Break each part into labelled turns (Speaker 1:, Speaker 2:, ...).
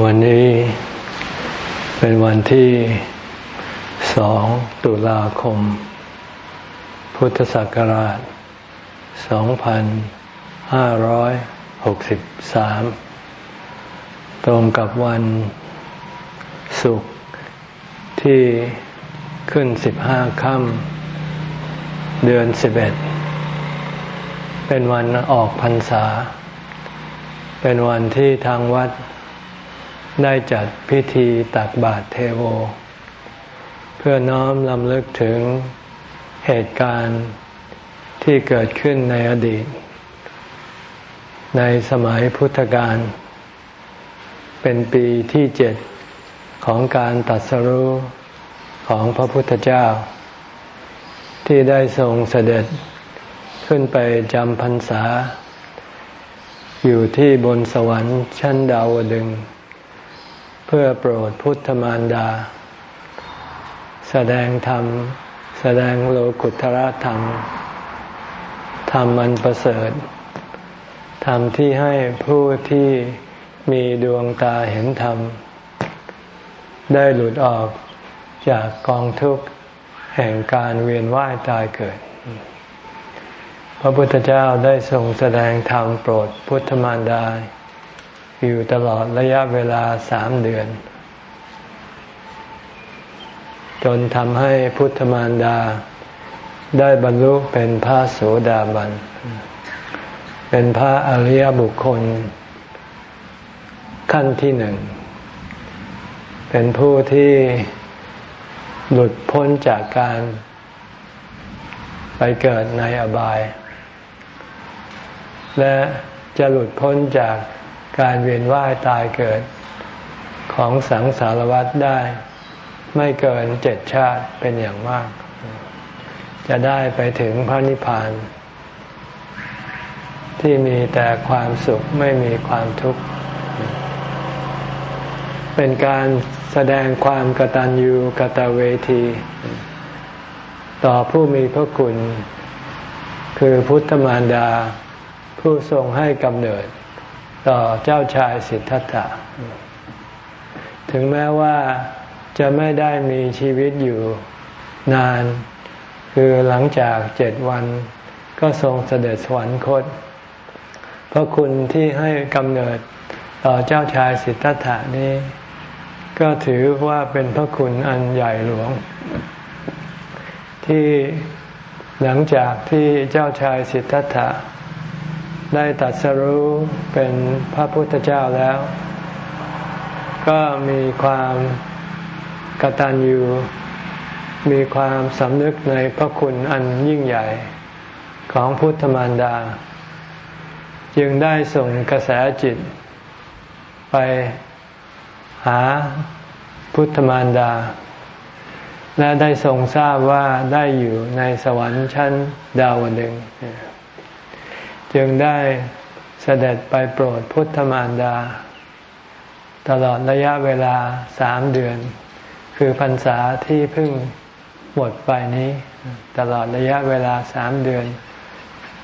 Speaker 1: วันนี้เป็นวันที่สองตุลาคม พุทธศักราช 2563 ตรงกับวันศุกร์ที่ขึ้น 15ค่ำเดือน 11 เป็นวันออกพรรษา เป็นวันที่ทางวัด ได้จัดพิธีตักบาตรเทโว เพื่อน้อมลำลึกถึงเหตุการณ์ที่เกิดขึ้นในอดีต ในสมัยพุทธกาลเป็นปีที่เจ็ดของการตัดสรุของพระพุทธเจ้า ที่ได้ทรงเสด็จขึ้นไปจำพรรษา อยู่ที่บนสวรรค์ชั้นดาวดึง พื่อโปรดพุทธมารดา แสดงธรรม แสดงโลกุตระธรรม ธรรมมันประเสริฐ ธรรมที่ให้ผู้ที่มีดวงตาเห็นธรรม ได้หลุดออกจากกองทุกข์แห่งการเวียนว่ายตายเกิด พระพุทธเจ้าได้ทรงแสดงธรรมโปรดพุทธมารดา อยู่ตลอดระยะเวลาสามเดือน จนทำให้พุทธมารดา ได้บรรลุเป็นพระโสดาบัน เป็นพระอริยบุคคล ขั้นที่หนึ่ง เป็นผู้ที่หลุดพ้นจากการไปเกิดในอบาย และจะหลุดพ้นจาก การเวียนว่ายตายเกิดของสังสารวัฏได้ ไม่เกินเจ็ดชาติเป็นอย่างมาก จะได้ไปถึงพระนิพพาน ที่มีแต่ความสุขไม่มีความทุกข์ เป็นการแสดงความกตัญญูกตเวที ต่อผู้มีพระคุณ คือพุทธมารดา ผู้ทรงให้กำเนิด ต่อเจ้าชายสิทธัตถะ ถึงแม้ว่าจะไม่ได้มีชีวิตอยู่นาน คือหลังจากเจ็ดวันก็ทรงเสด็จสวรรคต พระคุณที่ให้กำเนิดต่อเจ้าชายสิทธัตถะนี้ ก็ถือว่าเป็นพระคุณอันใหญ่หลวง ที่หลังจากที่เจ้าชายสิทธัตถะ ได้ตัดสรู้เป็นพระพุทธเจ้าแล้ว ก็มีความกตัญญูมีความสำนึกในพระคุณอันยิ่งใหญ่ของพุทธมารดา จึงได้ส่งกระแสจิต ไปหาพุทธมารดา และได้ทรงทราบว่าได้อยู่ในสวรรค์ชั้นดาวดึง จึงได้เสด็จไปโปรดพุทธมารดา ตลอดระยะเวลาสามเดือน คือพรรษาที่เพิ่งหมดไปนี้ ตลอดระยะเวลาสามเดือน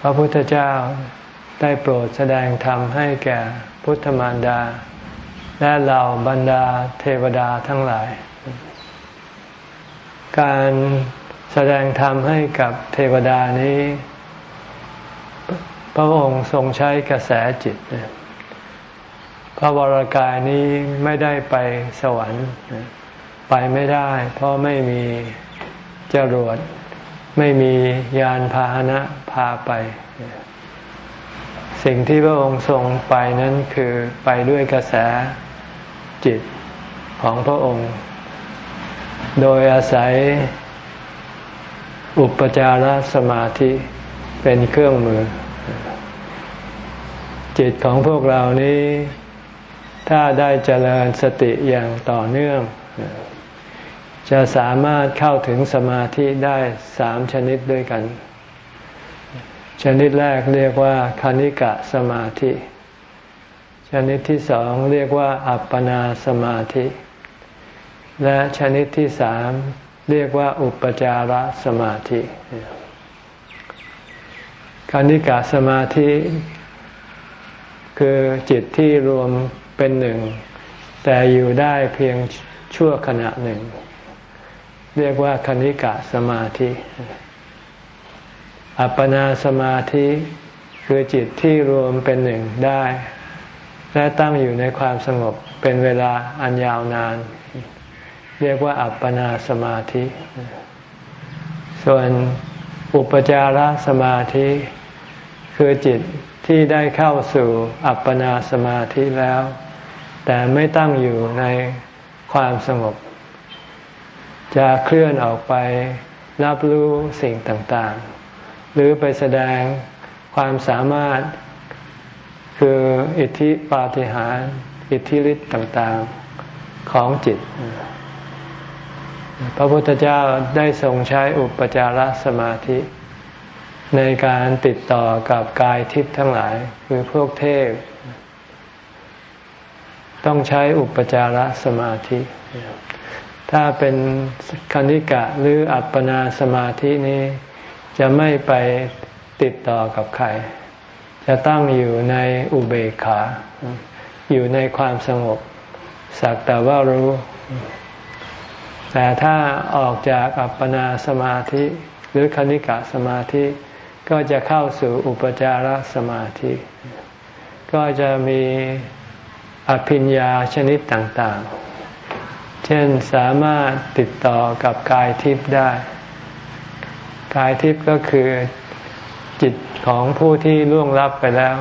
Speaker 1: พระพุทธเจ้าได้โปรดแสดงธรรมให้แก่พุทธมารดา และเหล่าบรรดาเทวดาทั้งหลาย การแสดงธรรมให้กับเทวดานี้ ระองค์ทรงใช้กระแสจิต พระวรากายนี้ไม่ได้ไปสวรรค์ไปไม่ได้ เพราะไม่มีจรวดไม่มียานพาหนะพาไป สิ่งที่พระองค์ทรงไปนั้นคือไปด้วยกระแสจิตของพระองค์ โดยอาศัยอุปจารสมาธิเป็นเครื่องมือ จิตของพวกเรานี้ ถ้าได้เจริญสติอย่างต่อเนื่อง จะสามารถเข้าถึงสมาธิได้สามชนิดด้วยกัน ชนิดแรกเรียกว่าคณิกะสมาธิ ชนิดที่สองเรียกว่า อัปปนาสมาธิ และชนิดที่สามเรียกว่าอุปจารสมาธิคณิกะสมาธิ คือจิตที่รวมเป็นหนึ่ง แต่อยู่ได้เพียงชั่วขณะหนึ่ง เรียกว่าคณิกะสมาธิ อัปปนาสมาธิคือจิตที่รวมเป็นหนึ่งได้ และตั้งอยู่ในความสงบเป็นเวลาอันยาวนาน เรียกว่าอัปปนาสมาธิ ส่วนอุปจารสมาธิ คือจิต ที่ได้เข้าสู่อัปปนาสมาธิแล้ว แต่ไม่ตั้งอยู่ในความสงบ จะเคลื่อนออกไปรับรู้สิ่งต่างๆ หรือไปแสดงความสามารถคืออิทธิปาฏิหาริย์อิทธิฤทธิ์ต่างๆของจิต พระพุทธเจ้าได้ทรงใช้อุปจารสมาธิ ในการติดต่อกับกายทิพย์ทั้งหลายคือพวกเทพ ต้องใช้อุปจารสมาธิ ถ้าเป็นคณิกะหรืออัปปนาสมาธินี้ จะไม่ไปติดต่อกับใคร จะตั้งอยู่ในอุเบกขา อยู่ในความสงบ สักแต่ว่ารู้ แต่ถ้าออกจากอัปปนาสมาธิ หรือคณิกะสมาธิ ก็จะเข้าสู่อุปจารสมาธิ ก็จะมีอภิญญาชนิดต่างๆ เช่นสามารถติดต่อกับกายทิพย์ได้ กายทิพย์ก็คือจิตของผู้ที่ล่วงลับไปแล้ว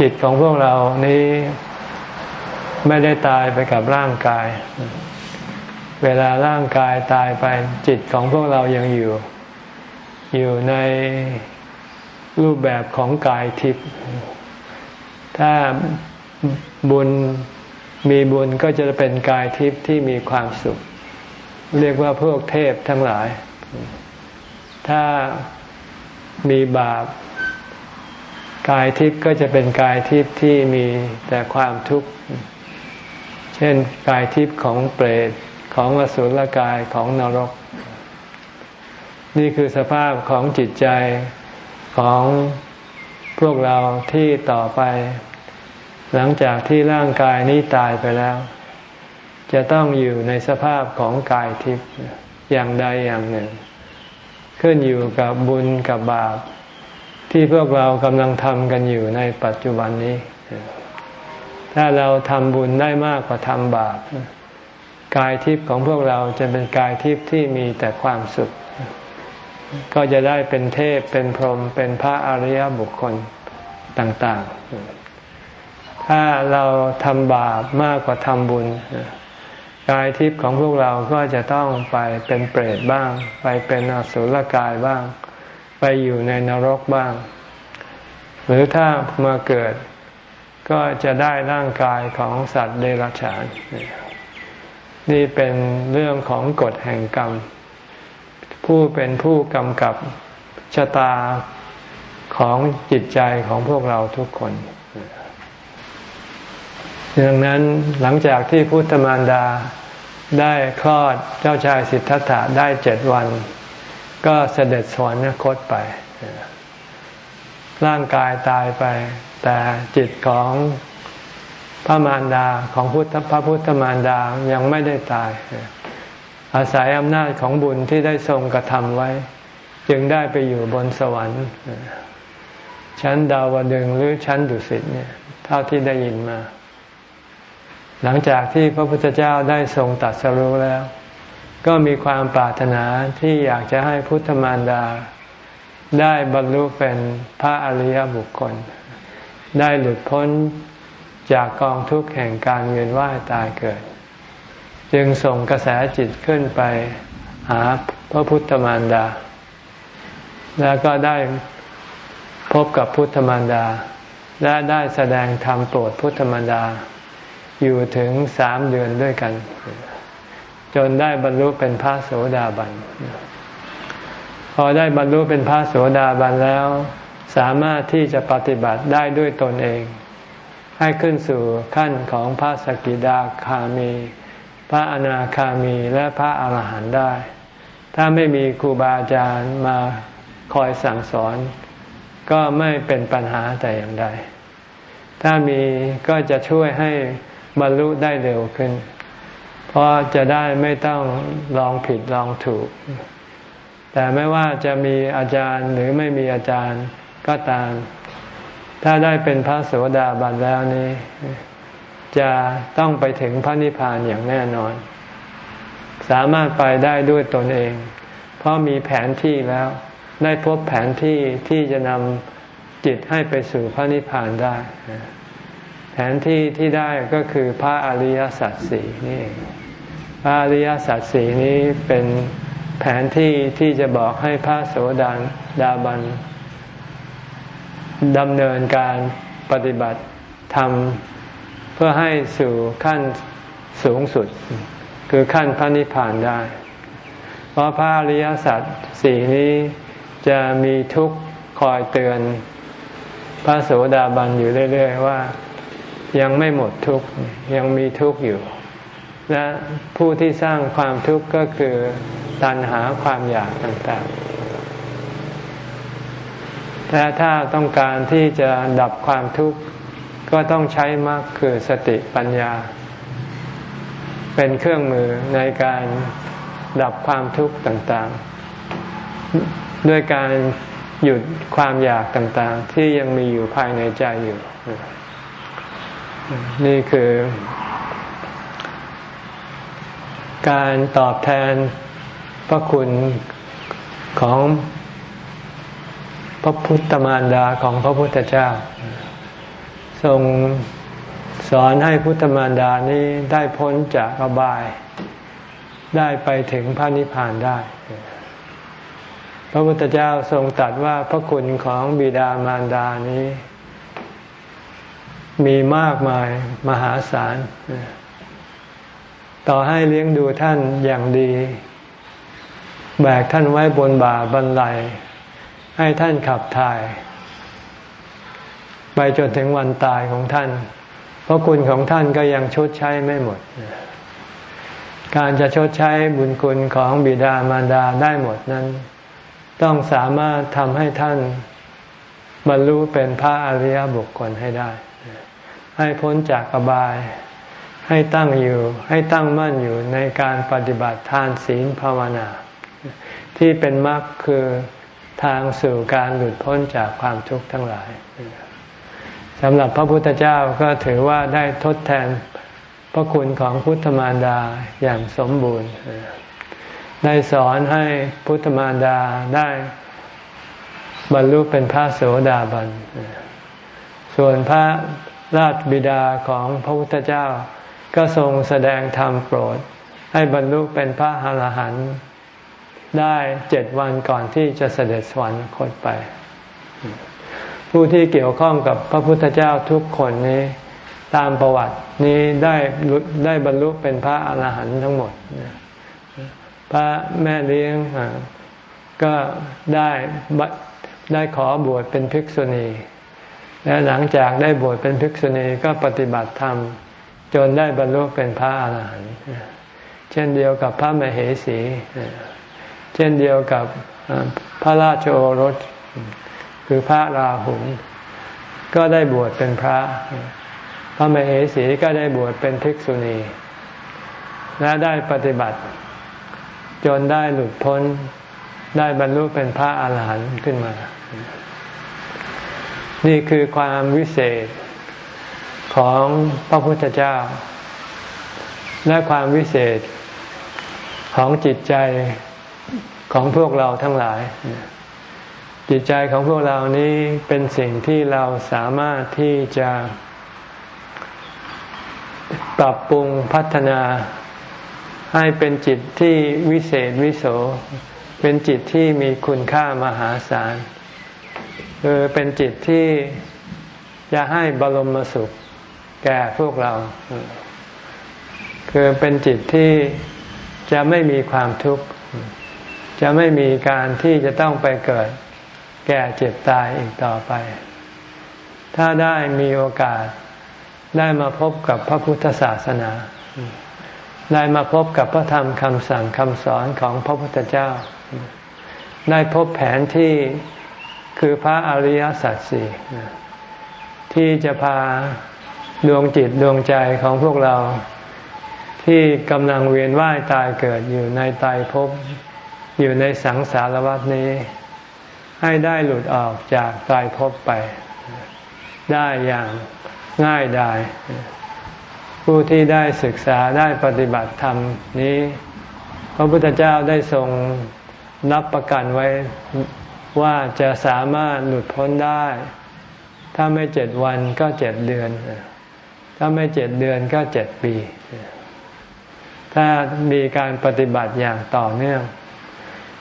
Speaker 1: จิตของพวกเรานี้ไม่ได้ตายไปกับร่างกาย เวลาร่างกายตายไปจิตของพวกเรายังอยู่ อยู่ในรูปแบบของกายทิพย์ถ้าบุญมีบุญก็จะเป็นกายทิพย์ที่มีความสุข เรียกว่าพวกเทพทั้งหลาย ถ้ามีบาป กายทิพย์ก็จะเป็นกายทิพย์ที่มีแต่ความทุกข์ เช่นกายทิพย์ของเปรตของอสุรกายของนรก นี่คือสภาพของจิตใจของพวกเราที่ต่อไป หลังจากที่ร่างกายนี้ตายไปแล้ว จะต้องอยู่ในสภาพของกายทิพย์อย่างใดอย่างหนึ่ง ขึ้นอยู่กับบุญกับบาป ที่พวกเรากำลังทำกันอยู่ในปัจจุบันนี้ ถ้าเราทำบุญได้มากกว่าทำบาปกายทิพย์ของพวกเราจะเป็นกายทิพย์ที่มีแต่ความสุข ก็จะได้เป็นเทพเป็นพรหมเป็นพระอริยบุคคลต่างๆ ถ้าเราทำบาปมากกว่าทำบุญกายทิพย์ของพวกเราก็จะต้องไปเป็นเปรตบ้าง ไปเป็นอสุรกายบ้าง ไปอยู่ในนรกบ้าง หรือถ้ามาเกิดก็จะได้ร่างกายของสัตว์เดรัจฉาน นี่เป็นเรื่องของกฎแห่งกรรม ผู้เป็นผู้กำกับชะตาของจิตใจของพวกเราทุกคนดังนั้นหลังจากที่พุทธมารดาได้คลอดเจ้าชายสิทธัตถะได้เจ็ดวัน ก็เสด็จสวรรคตไป ร่างกายตายไป แต่จิตของพระมารดาของพุทธพระพุทธมารดายังไม่ได้ตาย อาศัยอำนาจของบุญที่ได้ทรงกระทำไว้ จึงได้ไปอยู่บนสวรรค์ ชั้นดาวดึงหรือชั้นดุสิตเนี่ยเท่าที่ได้ยินมา หลังจากที่พระพุทธเจ้าได้ทรงตัดสรู้แล้ว ก็มีความปรารถนาที่อยากจะให้พุทธมารดา ได้บรรลุเป็นพระอริยบุคคล ได้หลุดพ้นจากกองทุกข์แห่งการเวียนว่ายตายเกิด จึงส่งกระแสจิตขึ้นไปหาพระพุทธมารดา แล้วก็ได้พบกับพุทธมารดา และได้แสดงธรรมโปรดพุทธมารดา อยู่ถึงสามเดือนด้วยกัน จนได้บรรลุเป็นพระโสดาบัน พอได้บรรลุเป็นพระโสดาบันแล้ว สามารถที่จะปฏิบัติได้ด้วยตนเอง ให้ขึ้นสู่ขั้นของพระสกิดาคามี พระอนาคามีและพระอาหารหันต์ได้ ถ้าไม่มีครูบาอาจารย์มาคอยสั่งสอน ก็ไม่เป็นปัญหาแต่อย่างใด ถ้ามีก็จะช่วยให้บรรลุได้เร็วขึ้น เพราะจะได้ไม่ต้องลองผิดลองถูก แต่ไม่ว่าจะมีอาจารย์หรือไม่มีอาจารย์ก็ตาม ถ้าได้เป็นพระโสดาบันแล้วนี้ จะต้องไปถึงพระนิพพานอย่างแน่นอน สามารถไปได้ด้วยตนเอง เพราะมีแผนที่แล้ว ได้พบแผนที่ที่จะนำจิตให้ไปสู่พระนิพพานได้ แผนที่ที่ได้ก็คือพระอริยสัจสี่นี่พระอริยสัจสี่นี้เป็นแผนที่ที่จะบอกให้พระโสดาดาบันดำเนินการปฏิบัติทำ พื่อให้สู่ขั้นสูงสุด คือขั้นพระนิพพานได้ เพราะพระอริยสัจสี่นี้จะมีทุกข์คอยเตือน พระโสดาบันอยู่เรื่อย ๆ ว่ายังไม่หมดทุกข์ยังมีทุกข์อยู่ และผู้ที่สร้างความทุกข์ก็คือตัณหาความอยากต่างๆแต่ถ้าต้องการที่จะดับความทุกข์ ก็ต้องใช้มรรคคือสติปัญญา เป็นเครื่องมือในการดับความทุกข์ต่างๆ ด้วยการหยุดความอยากต่างๆ ที่ยังมีอยู่ภายในใจอยู่ นี่คือ การตอบแทนพระคุณของพระพุทธมารดาของพระพุทธเจ้า ทรงสอนให้พุทธมารดานี้ได้พ้นจากอบาย ได้ไปถึงพระนิพพานได้ พระพุทธเจ้าทรงตรัสว่าพระคุณของบิดามารดานี้ มีมากมายมหาศาล ต่อให้เลี้ยงดูท่านอย่างดี แบกท่านไว้บนบ่าบรรลัยให้ท่านขับถ่าย ไปจนถึงวันตายของท่าน เพราะคุณของท่านก็ยังชดใช้ไม่หมด การจะชดใช้บุญคุณของบิดามารดาได้หมดนั้น ต้องสามารถทำให้ท่านบรรลุเป็นพระอริยบุคคลให้ได้ ให้พ้นจากอบาย ให้ตั้งอยู่ ให้ตั้งมั่นอยู่ในการปฏิบัติทานศีลภาวนา ที่เป็นมรรคคือทางสู่การหลุดพ้นจากความทุกข์ทั้งหลาย สำหรับพระพุทธเจ้าก็ถือว่าได้ทดแทนพระคุณของพุทธมารดาอย่างสมบูรณ์ ได้สอนให้พุทธมารดาได้บรรลุเป็นพระโสดาบัน ส่วนพระราชบิดาของพระพุทธเจ้า ก็ทรงแสดงธรรมโปรด ให้บรรลุเป็นพระอรหันต์ได้เจ็ดวันก่อนที่จะเสด็จสวรรคตไป ผู้ที่เกี่ยวข้องกับพระพุทธเจ้าทุกคนนี้ ตามประวัตินี้ได้ได้บรรลุเป็นพระอรหันต์ทั้งหมด พระแม่เลี้ยงก็ได้ได้ขอบวชเป็นภิกษุณี และหลังจากได้บวชเป็นภิกษุณีก็ปฏิบัติธรรม จนได้บรรลุเป็นพระอาหารหันต์เช่นเดียวกับพระมเหสี เช่นเดียวกับพระราชโอรส คือพระราหุลก็ได้บวชเป็นพระ พระมเหสีก็ได้บวชเป็นภิกษุณี และได้ปฏิบัติ จนได้หลุดพ้นได้บรรลุเป็นพระอาหารหันต์ขึ้นมา นี่คือความวิเศษของพระพุทธเจ้า และความวิเศษของจิตใจของพวกเราทั้งหลาย จิตใจของพวกเรานี้เป็นสิ่งที่เราสามารถที่จะปรับปรุงพัฒนาให้เป็นจิตที่วิเศษวิโส เป็นจิตที่มีคุณค่ามหาศาลคือเป็นจิตที่จะให้บรมสุขแก่พวกเรา คือเป็นจิตที่จะไม่มีความทุกข์ จะไม่มีการที่จะต้องไปเกิด แก่เจ็บตายอีกต่อไป ถ้าได้มีโอกาสได้มาพบกับพระพุทธศาสนา ได้มาพบกับพระธรรมคำสั่งคำสอนของพระพุทธเจ้า ได้พบแผนที่คือพระอริยสัจสี่ที่จะพาดวงจิตดวงใจของพวกเรา ที่กำลังเวียนว่ายตายเกิดอยู่ในตายภพอยู่ในสังสารวัฏนี้ ให้ได้หลุดออกจากตายภพไป ได้อย่างง่ายดายผู้ที่ได้ศึกษาได้ปฏิบัติธรรมนี้ พระพุทธเจ้าได้ทรงรับประกันไว้ว่าจะสามารถหลุดพ้นได้ ถ้าไม่เจ็ดวันก็เจ็ดเดือน ถ้าไม่เจ็ดเดือนก็เจ็ดปี ถ้ามีการปฏิบัติอย่างต่อเนื่อง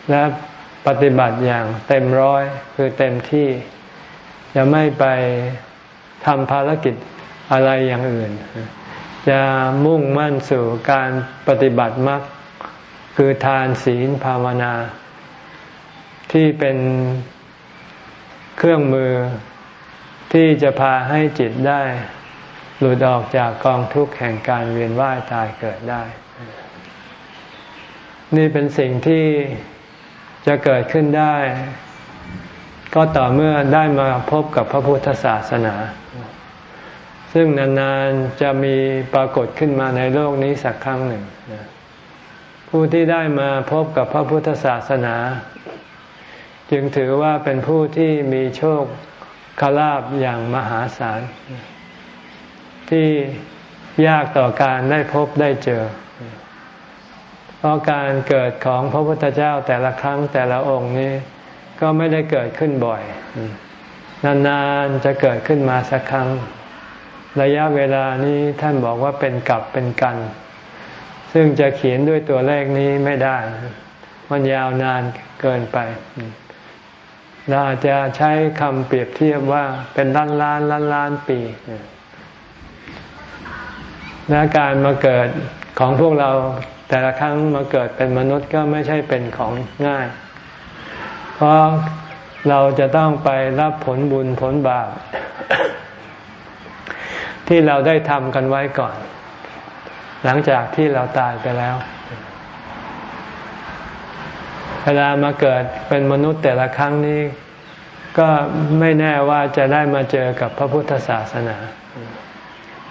Speaker 1: และ ปฏิบัติอย่างเต็มร้อยคือเต็มที่จะไม่ไปทำภารกิจอะไรอย่างอื่น จะมุ่งมั่นสู่การปฏิบัติมรรคคือทานศีลภาวนา ที่เป็นเครื่องมือที่จะพาให้จิตได้ หลุดออกจากกองทุกข์แห่งการเวียนว่ายตายเกิดได้ นี่เป็นสิ่งที่ จะเกิดขึ้นได้ ก็ต่อเมื่อได้มาพบกับพระพุทธศาสนา ซึ่งนานๆจะมีปรากฏขึ้นมาในโลกนี้สักครั้งหนึ่ง ผู้ที่ได้มาพบกับพระพุทธศาสนา จึงถือว่าเป็นผู้ที่มีโชคคลาบอย่างมหาศาล ที่ยากต่อการได้พบได้เจอ เพราะการเกิดของพระพุทธเจ้าแต่ละครั้งแต่ละองค์นี้ ก็ไม่ได้เกิดขึ้นบ่อย นานๆจะเกิดขึ้นมาสักครั้ง ระยะเวลานี้ท่านบอกว่าเป็นกับเป็นกัน ซึ่งจะเขียนด้วยตัวเลขนี้ไม่ได้ มันยาวนานเกินไปเราอาจจะใช้คำเปรียบเทียบว่าเป็นล้านล้านล้านล้านปีและการมาเกิดของพวกเรา แต่ละครั้งมาเกิดเป็นมนุษย์ก็ไม่ใช่เป็นของง่าย เพราะเราจะต้องไปรับผลบุญผลบาปที่เราได้ทำกันไว้ก่อน หลังจากที่เราตายไปแล้ว เวลามาเกิดเป็นมนุษย์แต่ละครั้งนี้ ก็ไม่แน่ว่าจะได้มาเจอกับพระพุทธศาสนา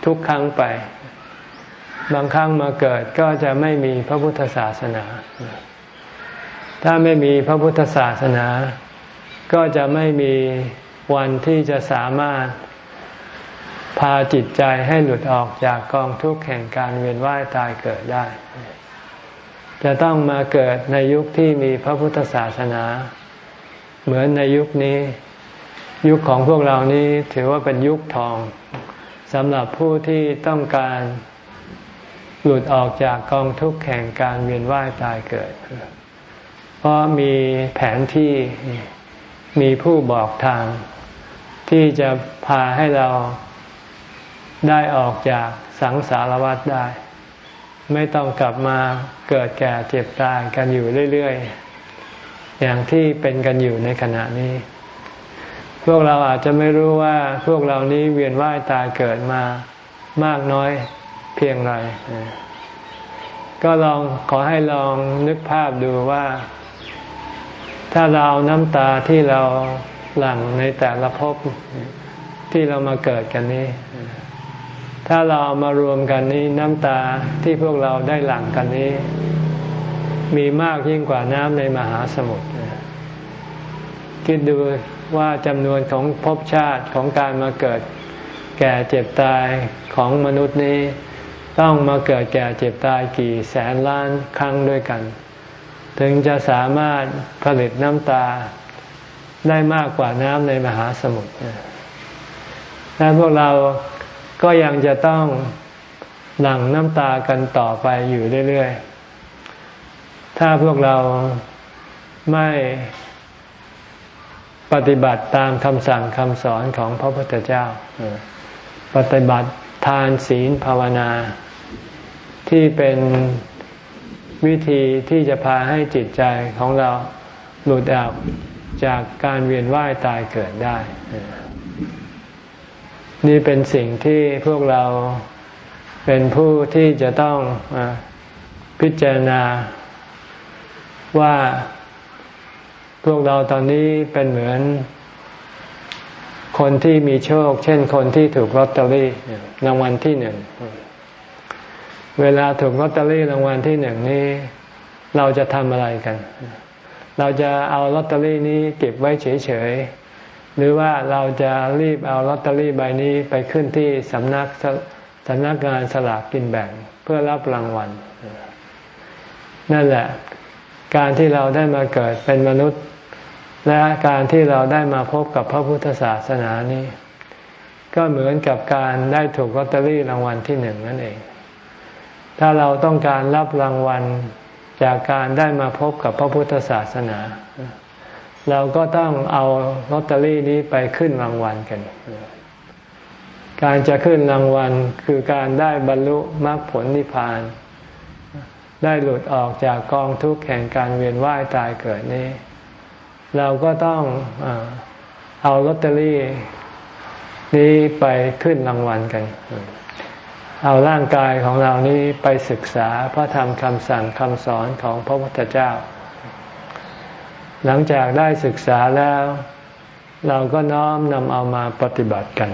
Speaker 1: ทุกครั้งไป บางครั้งมาเกิดก็จะไม่มีพระพุทธศาสนา ถ้าไม่มีพระพุทธศาสนา ก็จะไม่มีวันที่จะสามารถพาจิตใจให้หลุดออกจากกองทุกข์แห่งการเวียนว่ายตายเกิดได้ จะต้องมาเกิดในยุคที่มีพระพุทธศาสนา เหมือนในยุคนี้ ยุคของพวกเรานี้ถือว่าเป็นยุคทองสำหรับผู้ที่ต้องการ หลุดออกจากกองทุกข์แห่งการเวียนว่ายตายเกิด เพราะมีแผนที่มีผู้บอกทาง ที่จะพาให้เราได้ออกจากสังสารวัฏได้ ไม่ต้องกลับมาเกิดแก่เจ็บตายกันอยู่เรื่อยๆ อย่างที่เป็นกันอยู่ในขณะนี้ พวกเราอาจจะไม่รู้ว่าพวกเรานี้เวียนว่ายตายเกิดมามากน้อย เพียงไร ก็ลองขอให้ลองนึกภาพดูว่า ถ้าเราน้ำตาที่เราหลั่งในแต่ละภพที่เรามาเกิดกันนี้ ถ้าเรามารวมกันนี้น้ำตาที่พวกเราได้หลั่งกันนี้ มีมากยิ่งกว่าน้ำในมหาสมุทรคิดดูว่าจำนวนของภพชาติของการมาเกิด แก่เจ็บตายของมนุษย์นี้ ต้องมาเกิดแก่เจ็บตายกี่แสนล้านครั้งด้วยกัน ถึงจะสามารถผลิตน้ำตาได้มากกว่าน้ำในมหาสมุทรและพวกเราก็ยังจะต้องหลั่งน้ำตากันต่อไปอยู่เรื่อยๆ ถ้าพวกเราไม่ปฏิบัติตามคำสั่งคำสอนของพระพุทธเจ้า ปฏิบัติทานศีลภาวนา ที่เป็นวิธีที่จะพาให้จิตใจของเราหลุดออกจากการเวียนว่ายตายเกิดได้ นี่เป็นสิ่งที่พวกเราเป็นผู้ที่จะต้องพิจารณาว่าพวกเราตอนนี้เป็นเหมือนคนที่มีโชค เช่นคนที่ถูกลอตเตอรี่รางวัลที่หนึ่ง เวลาถูกลอตเตอรี่รางวัลที่หนึ่งนี้ เราจะทำอะไรกัน เราจะเอาลอตเตอรี่นี้เก็บไว้เฉยๆ หรือว่าเราจะรีบเอาลอตเตอรี่ใบนี้ไปขึ้นที่สำนักสำนักงานสลากกินแบ่งเพื่อรับรางวัล นั่นแหละ การที่เราได้มาเกิดเป็นมนุษย์ และการที่เราได้มาพบกับพระพุทธศาสนานี้ ก็เหมือนกับการได้ถูกลอตเตอรี่รางวัลที่หนึ่งนั่นเอง ถ้าเราต้องการรับรางวัลจากการได้มาพบกับพระพุทธศาสนา เราก็ต้องเอาลอตเตอรี่นี้ไปขึ้นรางวัลกัน การจะขึ้นรางวัลคือการได้บรรลุมรรคผลนิพพาน ได้หลุดออกจากกองทุกข์แห่งการเวียนว่ายตายเกิดนี้ เราก็ต้องเอาลอตเตอรี่นี้ไปขึ้นรางวัลกัน เอาร่างกายของเรานี้ไปศึกษาพระธรรมคำสั่งคำสอนของพระพุทธเจ้า หลังจากได้ศึกษาแล้ว เราก็น้อมนำเอามาปฏิบัติกัน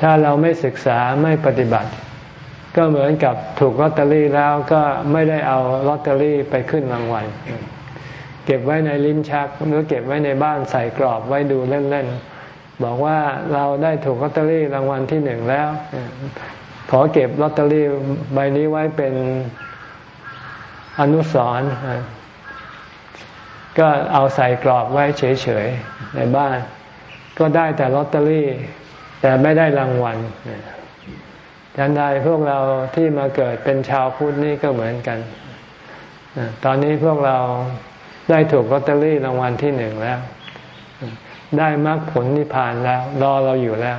Speaker 1: ถ้าเราไม่ศึกษาไม่ปฏิบัติ ก็เหมือนกับถูกลอตเตอรี่แล้วก็ไม่ได้เอาลอตเตอรี่ไปขึ้นรางวัล เก็บไว้ในลิ้นชักหรือเก็บไว้ในบ้านใส่กรอบไว้ดูเล่นๆ บอกว่าเราได้ถูกลอตเตอรี่รางวัลที่หนึ่งแล้ว ขอเก็บลอตเตอรี่ใบนี้ไว้เป็นอนุสรณ์ก็เอาใส่กรอบไว้เฉยๆในบ้าน ก็ได้แต่ลอตเตอรี่ แต่ไม่ได้รางวัลยันใดพวกเราที่มาเกิดเป็นชาวพุทธนี่ก็เหมือนกัน ตอนนี้พวกเราได้ถูกลอตเตอรี่รางวัลที่หนึ่งแล้ว ได้มรรคผลนิพพานแล้ว รอเราอยู่แล้ว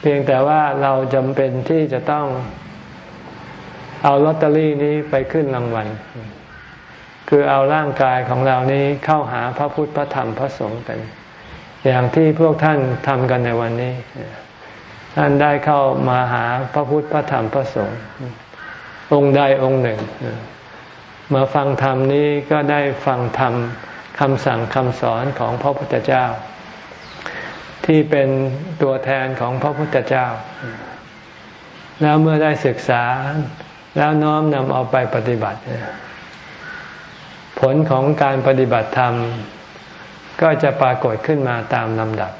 Speaker 1: เพียงแต่ว่าเราจำเป็นที่จะต้องเอาลอตเตอรี่นี้ไปขึ้นรางวัล คือเอาร่างกายของเรานี้เข้าหาพระพุทธพระธรรมพระสงฆ์กัน อย่างที่พวกท่านทำกันในวันนี้ ท่านได้เข้ามาหาพระพุทธพระธรรมพระสงฆ์องค์ใดองค์หนึ่ง มาฟังธรรมนี้ก็ได้ฟังธรรม คำสั่งคำสอนของพระพุทธเจ้า ที่เป็นตัวแทนของพระพุทธเจ้า แล้วเมื่อได้ศึกษาแล้วน้อมนำเอาไปปฏิบัติ ผลของการปฏิบัติธรรม ก็จะปรากฏขึ้นมาตามลำดับ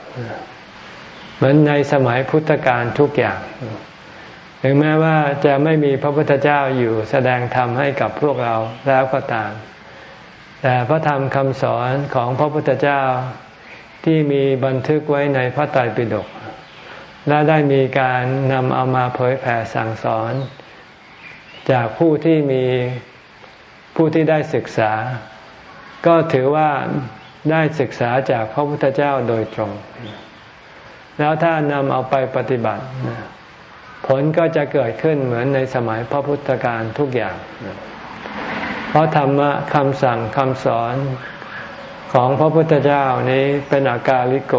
Speaker 1: เหมือนในสมัยพุทธกาลทุกอย่าง ถึงแม้ว่าจะไม่มีพระพุทธเจ้าอยู่แสดงธรรมให้กับพวกเราแล้วก็ตาม แต่พระธรรมคำสอนของพระพุทธเจ้าที่มีบันทึกไว้ในพระไตรปิฎกและได้มีการนำเอามาเผยแผ่สั่งสอน จากผู้ที่มีผู้ที่ได้ศึกษา ก็ถือว่าได้ศึกษาจากพระพุทธเจ้าโดยตรง แล้วถ้านำเอาไปปฏิบัติ ผลก็จะเกิดขึ้นเหมือนในสมัยพระพุทธการทุกอย่าง เพราะธรรมะคำสั่งคำสอนของพระพุทธเจ้านี้เป็นอากาลิโก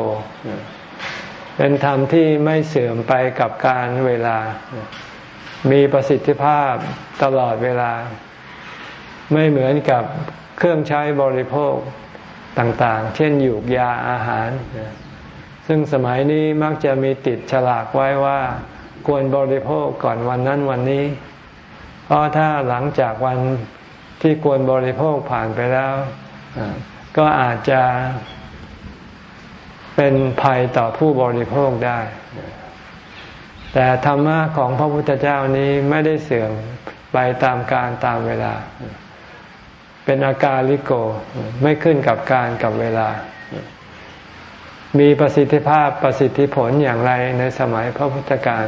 Speaker 1: เป็นธรรมที่ไม่เสื่อมไปกับการเวลา มีประสิทธิภาพตลอดเวลา ไม่เหมือนกับเครื่องใช้บริโภคต่างๆ เช่นหยูกยาอาหาร ซึ่งสมัยนี้มักจะมีติดฉลากไว้ว่า ควรบริโภคก่อนวันนั้นวันนี้ เพราะถ้าหลังจากวัน ที่ควรบริโภคผ่านไปแล้ว ก็อาจจะเป็นภัยต่อผู้บริโภคได้ แต่ธรรมะของพระพุทธเจ้านี้ไม่ได้เสื่อมไปตามการตามเวลา เป็นอาการลิโกไม่ขึ้นกับการกับเวลา มีประสิทธิภาพประสิทธิผลอย่างไรในสมัยพระพุทธการ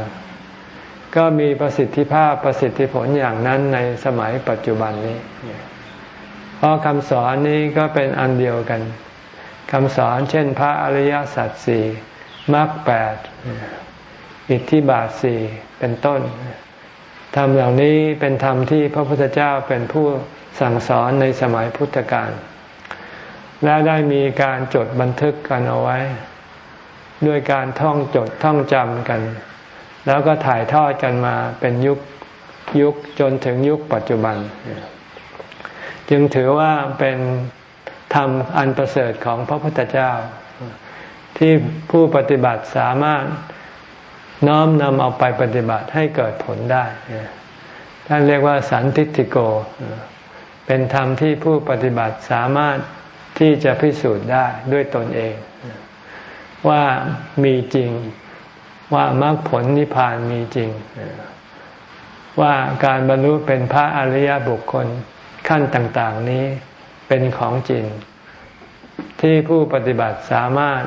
Speaker 1: ก็มีประสิทธิภาพประสิทธิผลอย่างนั้นในสมัยปัจจุบันนี้ เพราะคำสอนนี้ก็เป็นอันเดียวกันคำสอนเช่นพระอริยสัจสี่มรรคแปดอิทธิบาทสี่เป็นต้นธรรมเหล่านี้เป็นธรรมที่พระพุทธเจ้าเป็นผู้สั่งสอนในสมัยพุทธกาลและได้มีการจดบันทึกกันเอาไว้ ด้วยการท่องจดท่องจำกัน แล้วก็ถ่ายทอดกันมาเป็นยุคยุคจนถึงยุคปัจจุบัน จึงถือว่าเป็นธรรมอันประเสริฐของพระพุทธเจ้า ที่ผู้ปฏิบัติสามารถน้อมนำเอาไปปฏิบัติให้เกิดผลได้ท่านเรียกว่าสันติติโก เป็นธรรมที่ผู้ปฏิบัติสามารถที่จะพิสูจน์ได้ด้วยตนเอง ว่ามีจริง ว่ามรรคผลนิพพานมีจริง ว่าการบรรลุเป็นพระอริยบุคคลขั้นต่างๆนี้เป็นของจริง ที่ผู้ปฏิบัติสามารถ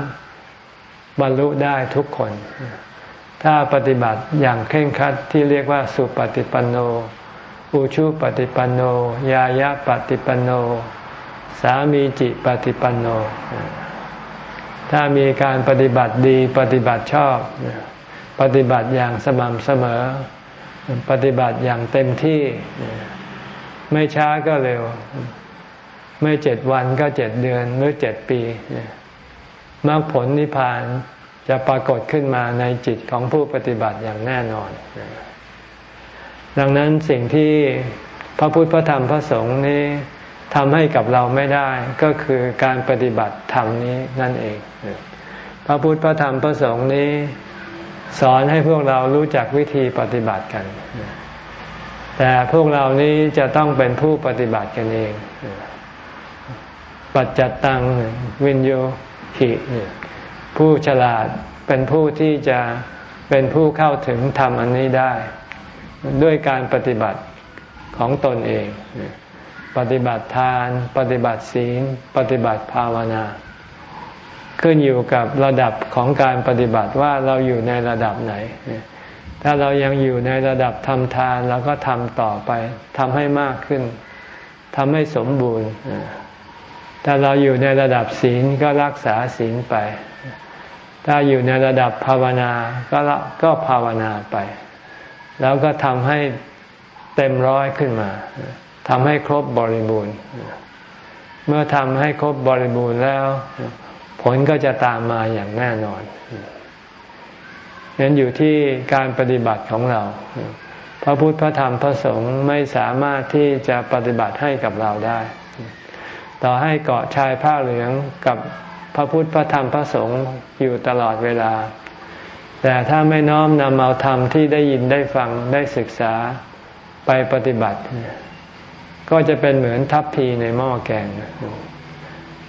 Speaker 1: บรรลุได้ทุกคน ถ้าปฏิบัติอย่างเคร่งครัดที่เรียกว่าสุปฏิปันโน อุชุปฏิปันโน ยายะปฏิปันโน สามีจิปฏิปันโน ถ้ามีการปฏิบัติดีปฏิบัติชอบ ปฏิบัติอย่างสม่ำเสมอ ปฏิบัติอย่างเต็มที่ ไม่ช้าก็เร็ว ไม่เจ็ดวันก็เจ็ดเดือนหรือเจ็ดปีมรรคผลนิพพานจะปรากฏขึ้นมาในจิตของผู้ปฏิบัติอย่างแน่นอน ดังนั้นสิ่งที่พระพุทธพระธรรมพระสงฆ์นี้ ทำให้กับเราไม่ได้ก็คือการปฏิบัติธรรมนี้นั่นเอง พระพุทธพระธรรมพระสงฆ์นี้ สอนให้พวกเรารู้จักวิธีปฏิบัติกัน แต่พวกเรานี้จะต้องเป็นผู้ปฏิบัติกันเอง ปัจจตตังวินโยหิผู้ฉลาดเป็นผู้ที่จะเป็นผู้เข้าถึงธรรมอันนี้ได้ ด้วยการปฏิบัติของตนเอง ปฏิบัติทาน ปฏิบัติศีล ปฏิบัติภาวนา ขึ้นอยู่กับระดับของการปฏิบัติว่าเราอยู่ในระดับไหน ถ้าเรายังอยู่ในระดับทำทานเราก็ทำต่อไปทำให้มากขึ้นทำให้สมบูรณ์ถ้าเราอยู่ในระดับศีลก็รักษาศีลไป ถ้าอยู่ในระดับภาวนาก็ก็ภาวนาไป แล้วก็ทำให้เต็มร้อยขึ้นมา ทำให้ครบบริบูรณ์ เมื่อทำให้ครบบริบูรณ์แล้ว ผลก็จะตามมาอย่างแน่นอนนั้นอยู่ที่การปฏิบัติของเรา พระพุทธพระธรรมพระสงฆ์ไม่สามารถที่จะปฏิบัติให้กับเราได้ ต่อให้เกาะชายผ้าเหลืองกับพระพุทธพระธรรมพระสงฆ์อยู่ตลอดเวลา แต่ถ้าไม่น้อมนำเอาธรรมที่ได้ยินได้ฟังได้ศึกษาไปปฏิบัติ ก็จะเป็นเหมือนทัพพีในหม้อแกง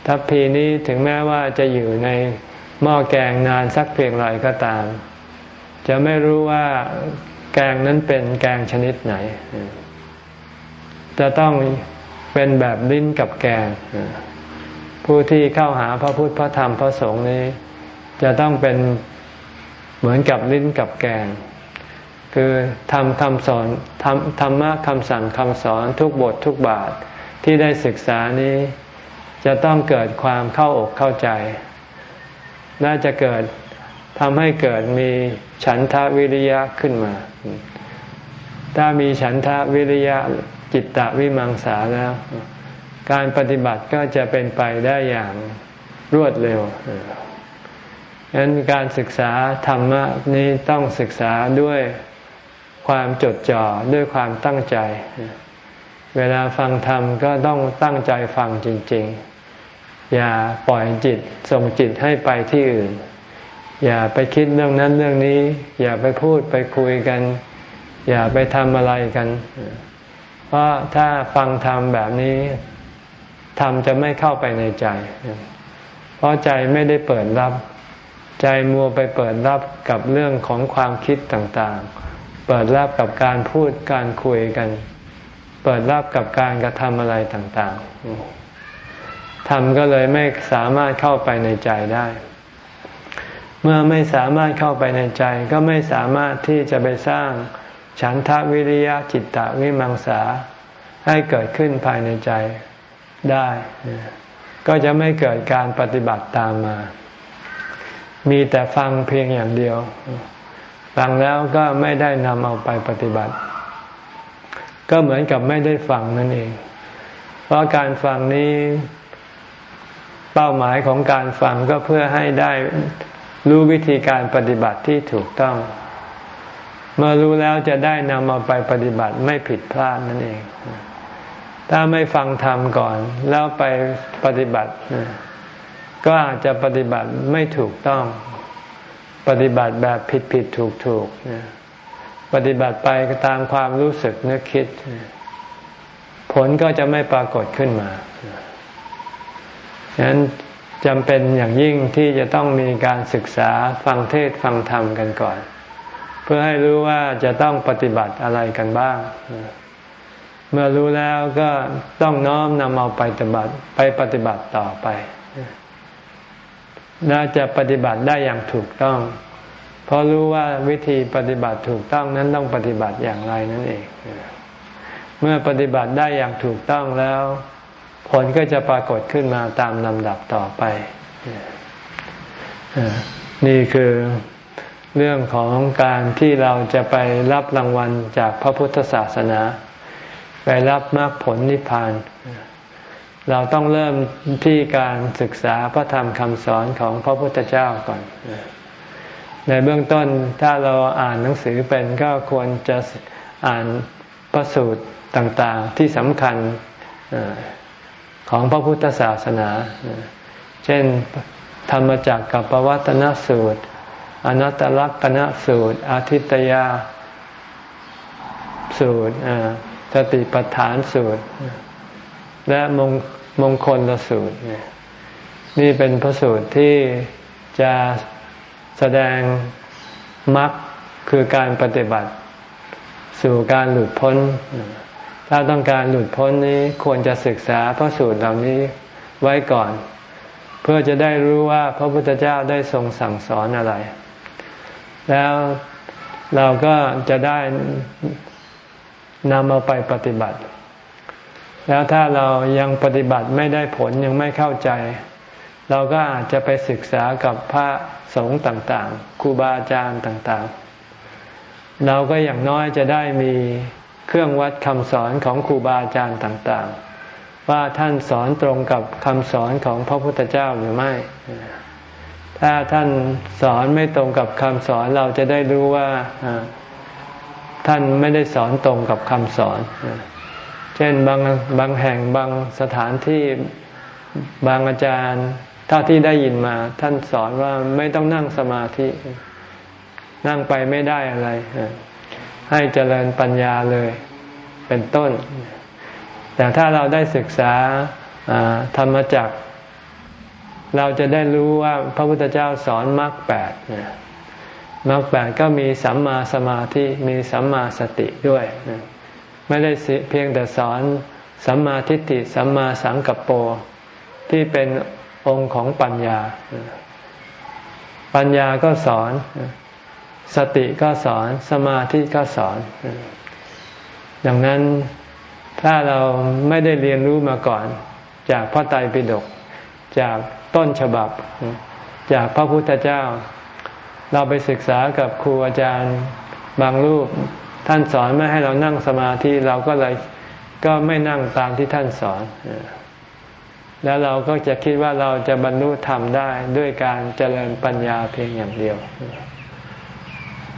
Speaker 1: ทัพพีนี้ถึงแม้ว่าจะอยู่ในหม้อแกงนานสักเพียงไรก็ตาม จะไม่รู้ว่าแกงนั้นเป็นแกงชนิดไหน จะต้องเป็นแบบลิ้นกับแกง ผู้ที่เข้าหาพระพุทธพระธรรมพระสงฆ์นี้ จะต้องเป็นเหมือนกับลิ้นกับแกง คือทำคำสอนทำธรรมะคำสั่งคำสอนทุกบททุกบาทที่ได้ศึกษานี้ จะต้องเกิดความเข้าอกเข้าใจ น่าจะเกิดทำให้เกิดมีฉันทะวิริยะขึ้นมา ถ้ามีฉันทะวิริยะจิตตะวิมังสาแล้ว การปฏิบัติก็จะเป็นไปได้อย่างรวดเร็วฉะนั้นการศึกษาธรรมะนี้ต้องศึกษาด้วย ความจดจ่อด้วยความตั้งใจ เวลาฟังธรรมก็ต้องตั้งใจฟังจริง ๆ อย่าปล่อยจิตส่งจิตให้ไปที่อื่น อย่าไปคิดเรื่องนั้นเรื่องนี้ อย่าไปพูดไปคุยกัน อย่าไปทำอะไรกัน เพราะถ้าฟังธรรมแบบนี้ธรรมจะไม่เข้าไปในใจ เพราะใจไม่ได้เปิดรับ ใจมัวไปเปิดรับกับเรื่องของความคิดต่างๆ เปิดรับกับการพูดการคุยกัน เปิดรับกับการกระทำอะไรต่างๆธรรมก็เลยไม่สามารถเข้าไปในใจได้ เมื่อไม่สามารถเข้าไปในใจ ก็ไม่สามารถที่จะไปสร้างฉันทะวิริยะจิตตะวิมังสาให้เกิดขึ้นภายในใจได้ ก็จะไม่เกิดการปฏิบัติตามมา มีแต่ฟังเพียงอย่างเดียว ฟังแล้วก็ไม่ได้นำเอาไปปฏิบัติ ก็เหมือนกับไม่ได้ฟังนั่นเอง เพราะการฟังนี้เป้าหมายของการฟังก็เพื่อให้ได้รู้วิธีการปฏิบัติที่ถูกต้อง เมื่อรู้แล้วจะได้นำมาไปปฏิบัติไม่ผิดพลาดนั่นเอง ถ้าไม่ฟังธรรมก่อน แล้วไปปฏิบัติ ก็อาจจะปฏิบัติไม่ถูกต้อง ปฏิบัติแบบผิดผิดถูกถูกปฏิบัติไปตามความรู้สึกนึกคิด ผลก็จะไม่ปรากฏขึ้นมาฉะนั้นจำเป็นอย่างยิ่งที่จะต้องมีการศึกษาฟังเทศฟังธรรมกันก่อน เพื่อให้รู้ว่าจะต้องปฏิบัติอะไรกันบ้าง เมื่อรู้แล้วก็ต้องน้อมนำเอาไปปฏิบัติไปปฏิบัติต่อไป น่าจะปฏิบัติได้อย่างถูกต้อง เพราะรู้ว่าวิธีปฏิบัติถูกต้องนั้นต้องปฏิบัติอย่างไรนั่นเอง เมื่อปฏิบัติได้อย่างถูกต้องแล้ว ผลก็จะปรากฏขึ้นมาตามลำดับต่อไป นี่คือเรื่องของการที่เราจะไปรับรางวัลจากพระพุทธศาสนา ไปรับมรรคผลนิพพาน เราต้องเริ่มที่การศึกษาพระธรรมคำสอนของพระพุทธเจ้าก่อน ในเบื้องต้นถ้าเราอ่านหนังสือเป็นก็ควรจะอ่านพระสูตรต่างๆที่สำคัญของพระพุทธศาสนา เช่นธรรมจักรกับปวัตนสูตร อนัตตลักษณสูตร อาทิตยาสูตรสติปัฏฐานสูตร และมง มงคลละสูตรนี่เป็นพระสูตรที่จะแสดงมรรคคือการปฏิบัติ สู่การหลุดพ้น ถ้าต้องการหลุดพ้นนี้ควรจะศึกษาพระสูตรเหล่านี้ไว้ก่อน เพื่อจะได้รู้ว่าพระพุทธเจ้าได้ทรงสั่งสอนอะไร แล้วเราก็จะได้นำเอาไปปฏิบัติ แล้วถ้าเรายังปฏิบัติไม่ได้ผลยังไม่เข้าใจ เราก็อาจจะไปศึกษากับพระสงฆ์ต่างๆครูบาอาจารย์ต่างๆ เราก็อย่างน้อยจะได้มีเครื่องวัดคำสอนของครูบาอาจารย์ต่างๆ ว่าท่านสอนตรงกับคำสอนของพระพุทธเจ้าหรือไม่ ถ้าท่านสอนไม่ตรงกับคำสอนเราจะได้รู้ว่าท่านไม่ได้สอนตรงกับคำสอน เช่นบางบางแห่งบางสถานที่บางอาจารย์ถ้าที่ได้ยินมา ท่านสอนว่าไม่ต้องนั่งสมาธิ นั่งไปไม่ได้อะไร ให้เจริญปัญญาเลยเป็นต้น แต่ถ้าเราได้ศึกษาธรรมจักเราจะได้รู้ว่าพระพุทธเจ้าสอนมรรคแปดมรรคแปดก็มีสัมมาสมาธิมีสัมมาสติด้วย ไม่ได้เพียงแต่สอนสัมมาทิฏฐิสัมมาสังกัปโปที่เป็นองค์ของปัญญา ปัญญาก็สอน สติก็สอน สมาธิก็สอน ดังนั้นถ้าเราไม่ได้เรียนรู้มาก่อน จากพระไตรปิฎกจากต้นฉบับ จากพระพุทธเจ้า เราไปศึกษากับครูอาจารย์บางรูป ท่านสอนไม่ให้เรานั่งสมาธิเราก็เลยก็ไม่นั่งตามที่ท่านสอน แล้วเราก็จะคิดว่าเราจะบรรลุธรรมได้ด้วยการเจริญปัญญาเพียงอย่างเดียว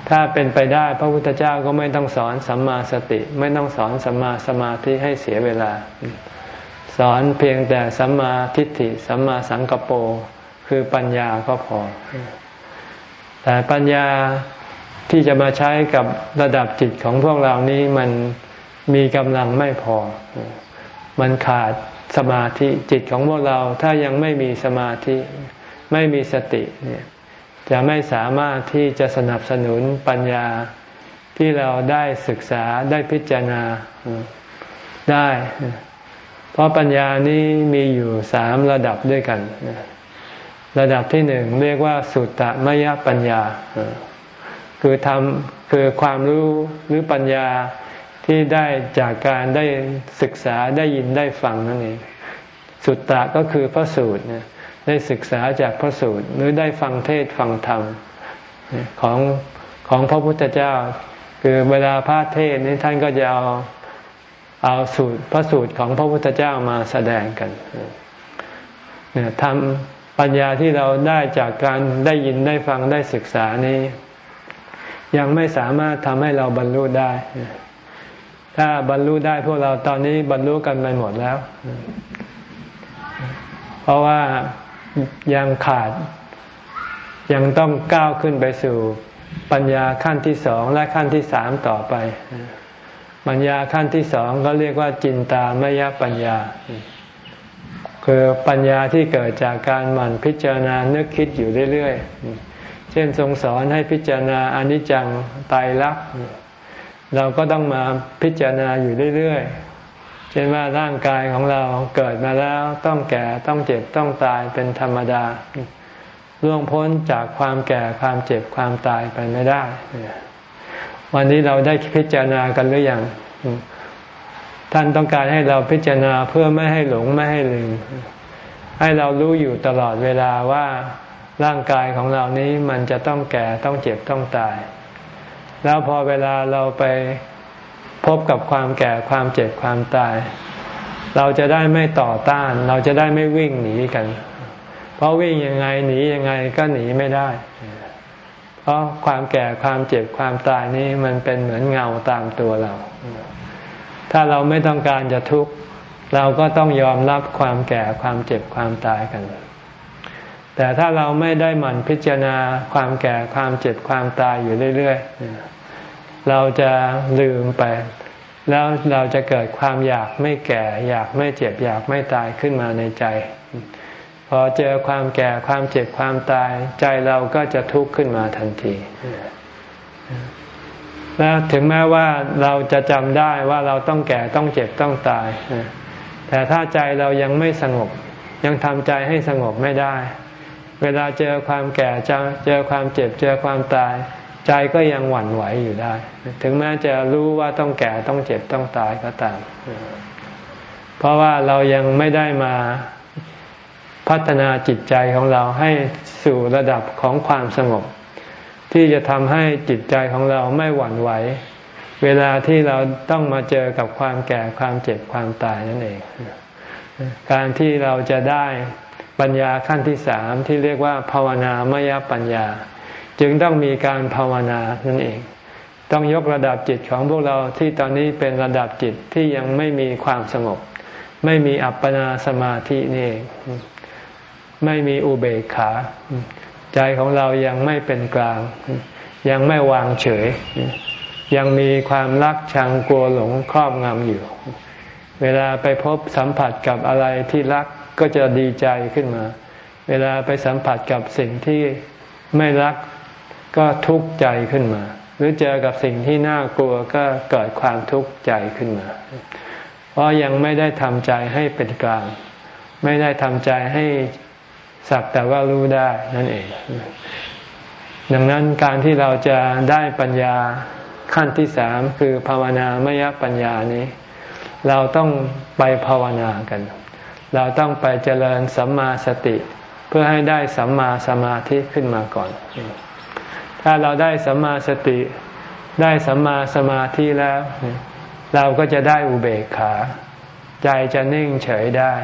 Speaker 1: ถ้าเป็นไปได้พระพุทธเจ้าก็ไม่ต้องสอนสัมมาสติ ไม่ต้องสอนสัมมาสมาธิให้เสียเวลา สอนเพียงแต่สัมมาทิฏฐิสัมมาสังกปรคือปัญญาก็พอ แต่ปัญญา ที่จะมาใช้กับระดับจิตของพวกเรานี้มันมีกำลังไม่พอ มันขาดสมาธิจิตของพวกเราถ้ายังไม่มีสมาธิไม่มีสติเนี่ยจะไม่สามารถที่จะสนับสนุนปัญญาที่เราได้ศึกษาได้พิจารณาได้ เพราะปัญญานี้มีอยู่สามระดับด้วยกัน ระดับที่หนึ่งเรียกว่าสุตตมยปัญญา คือทำคือความรู้หรือปัญญาที่ได้จากการได้ศึกษาได้ยินได้ฟังนั่นเองสุตตะก็คือพระสูตรเนี่ยได้ศึกษาจากพระสูตรหรือได้ฟังเทศฟังธรรมของของพระพุทธเจ้า คือเวลาพระเทศนี้ท่านก็จะเอาเอาสูตรพระสูตรของพระพุทธเจ้ามาแสดงกันเนี่ยทำปัญญาที่เราได้จากการได้ยินได้ฟังได้ศึกษานี้ ยังไม่สามารถทำให้เราบรรลุได้ ถ้าบรรลุได้พวกเราตอนนี้บรรลุกันไปหมดแล้ว เพราะว่ายังขาด ยังต้องก้าวขึ้นไปสู่ปัญญาขั้นที่สองและขั้นที่สามต่อไป ปัญญาขั้นที่สองก็เรียกว่าจินตามยปัญญา คือปัญญาที่เกิดจากการหมั่นพิจารณานึกคิดอยู่เรื่อยๆ เช่นทรงสอนให้พิจารณาอนิจจังตายรักเราก็ต้องมาพิจารณาอยู่เรื่อยๆ เช่นว่าร่างกายของเราเกิดมาแล้วต้องแก่ต้องเจ็บต้องตายเป็นธรรมดาล่วงพ้นจากความแก่ความเจ็บความตายไปไม่ได้ วันนี้เราได้พิจารณากันหรือยังท่านต้องการให้เราพิจารณาเพื่อไม่ให้หลงไม่ให้ลืม ให้เรารู้อยู่ตลอดเวลาว่า ร่างกายของเรานี้มันจะต้องแก่ต้องเจ็บต้องตาย แล้วพอเวลาเราไปพบกับความแก่ความเจ็บความตาย เราจะได้ไม่ต่อต้าน เราจะได้ไม่วิ่งหนีกัน เพราะวิ่งยังไงหนียังไงก็หนีไม่ได้ เพราะความแก่ความเจ็บความตายนี้มันเป็นเหมือนเงาตามตัวเรา ถ้าเราไม่ต้องการจะทุกข์เราก็ต้องยอมรับความแก่ความเจ็บความตายกัน แต่ถ้าเราไม่ได้หมั่นพิจารณาความแก่ความเจ็บความตายอยู่เรื่อยๆ เราจะลืมไป แล้วเราจะเกิดความอยากไม่แก่ อยากไม่เจ็บอยากไม่ตายขึ้นมาในใจ พอเจอความแก่ความเจ็บความตาย ใจเราก็จะทุกข์ขึ้นมาทันทีและถึงแม้ว่าเราจะจำได้ว่าเราต้องแก่ต้องเจ็บต้องตาย แต่ถ้าใจเรายังไม่สงบ ยังทำใจให้สงบไม่ได้ เวลาเจอความแก่เจอความเจ็บเจอความตาย ใจก็ยังหวั่นไหวอยู่ได้ ถึงแม้จะรู้ว่าต้องแก่ต้องเจ็บต้องตายก็ตาม เพราะว่าเรายังไม่ได้มาพัฒนาจิตใจของเราให้สู่ระดับของความสงบ ที่จะทำให้จิตใจของเราไม่หวั่นไหว เวลาที่เราต้องมาเจอกับความแก่ความเจ็บความตายนั่นเอง การที่เราจะได้ ปัญญาขั้นที่สามที่เรียกว่า ภาวนามยปัญญา จึงต้องมีการภาวนานั่นเอง ต้องยกระดับจิตของพวกเราที่ตอนนี้เป็นระดับจิตที่ยังไม่มีความสงบ ไม่มีอัปปนาสมาธินี่เอง ไม่มีอุเบกขา ใจของเรายังไม่เป็นกลาง ยังไม่วางเฉย ยังมีความรักชังกลัวหลงครอบงำอยู่ เวลาไปพบสัมผัสกับอะไรที่รัก ก็จะดีใจขึ้นมา เวลาไปสัมผัสกับสิ่งที่ไม่รักก็ทุกข์ใจขึ้นมา หรือเจอกับสิ่งที่น่ากลัวก็เกิดความทุกข์ใจขึ้นมา เพราะยังไม่ได้ทำใจให้เป็นกลาง ไม่ได้ทำใจให้สักแต่ว่ารู้ได้นั่นเอง ดังนั้นการที่เราจะได้ปัญญาขั้นที่สามคือภาวนามยปัญญานี้ เราต้องไปภาวนากัน เราต้องไปเจริญสัมมาสติ เพื่อให้ได้สัมมาสมาธิขึ้นมาก่อน ถ้าเราได้สัมมาสติ ได้สัมมาสมาธิแล้ว เราก็จะได้อุเบกขา ใจจะนิ่งเฉยได้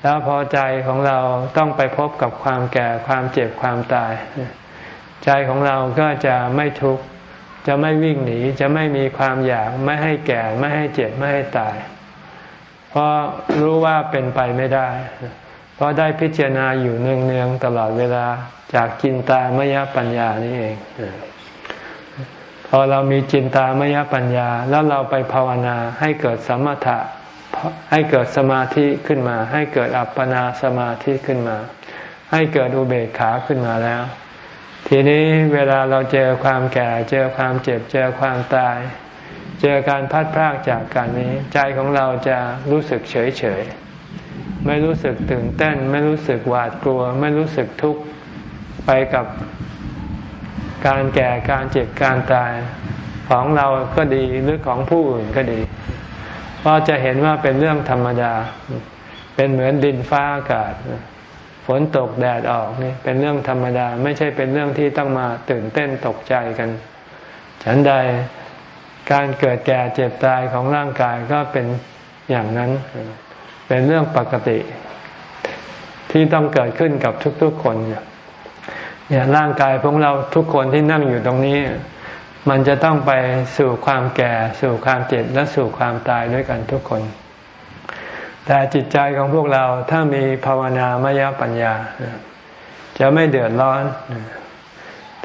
Speaker 1: แล้วพอใจของเราต้องไปพบกับความแก่ความเจ็บความตาย ใจของเราก็จะไม่ทุกข์จะไม่วิ่งหนีจะไม่มีความอยากไม่ให้แก่ไม่ให้เจ็บไม่ให้ตาย เพราะรู้ว่าเป็นไปไม่ได้ เพราะได้พิจารณาอยู่เนืองๆตลอดเวลาจากจินตามยปัญญานี่เอง พอเรามีจินตามยปัญญา แล้วเราไปภาวนาให้เกิดสมถะให้เกิดสมาธิขึ้นมา ให้เกิดอัปปนาสมาธิขึ้นมา ให้เกิดอุเบกขาขึ้นมาแล้ว ทีนี้เวลาเราเจอความแก่ เจอความเจ็บเจอความตาย เจอการพัดพรากจากกันนี้ ใจของเราจะรู้สึกเฉยเฉยไม่รู้สึกตื่นเต้น ไม่รู้สึกหวาดกลัว ไม่รู้สึกทุกข์ไปกับการแก่การเจ็บการตายของเราก็ดีหรือของผู้อื่นก็ดี เพราะจะเห็นว่าเป็นเรื่องธรรมดา เป็นเหมือนดินฟ้าอากาศ ฝนตกแดดออกนี่เป็นเรื่องธรรมดา ไม่ใช่เป็นเรื่องที่ต้องมาตื่นเต้นตกใจกัน ฉันใด การเกิดแก่เจ็บตายของร่างกายก็เป็นอย่างนั้น เป็นเรื่องปกติ ที่ต้องเกิดขึ้นกับทุกๆคนเนี่ยร่างกายของเราทุกคนที่นั่งอยู่ตรงนี้ มันจะต้องไปสู่ความแก่ สู่ความเจ็บและสู่ความตายด้วยกันทุกคน แต่จิตใจของพวกเราถ้ามีภาวนามยปัญญา จะไม่เดือดร้อน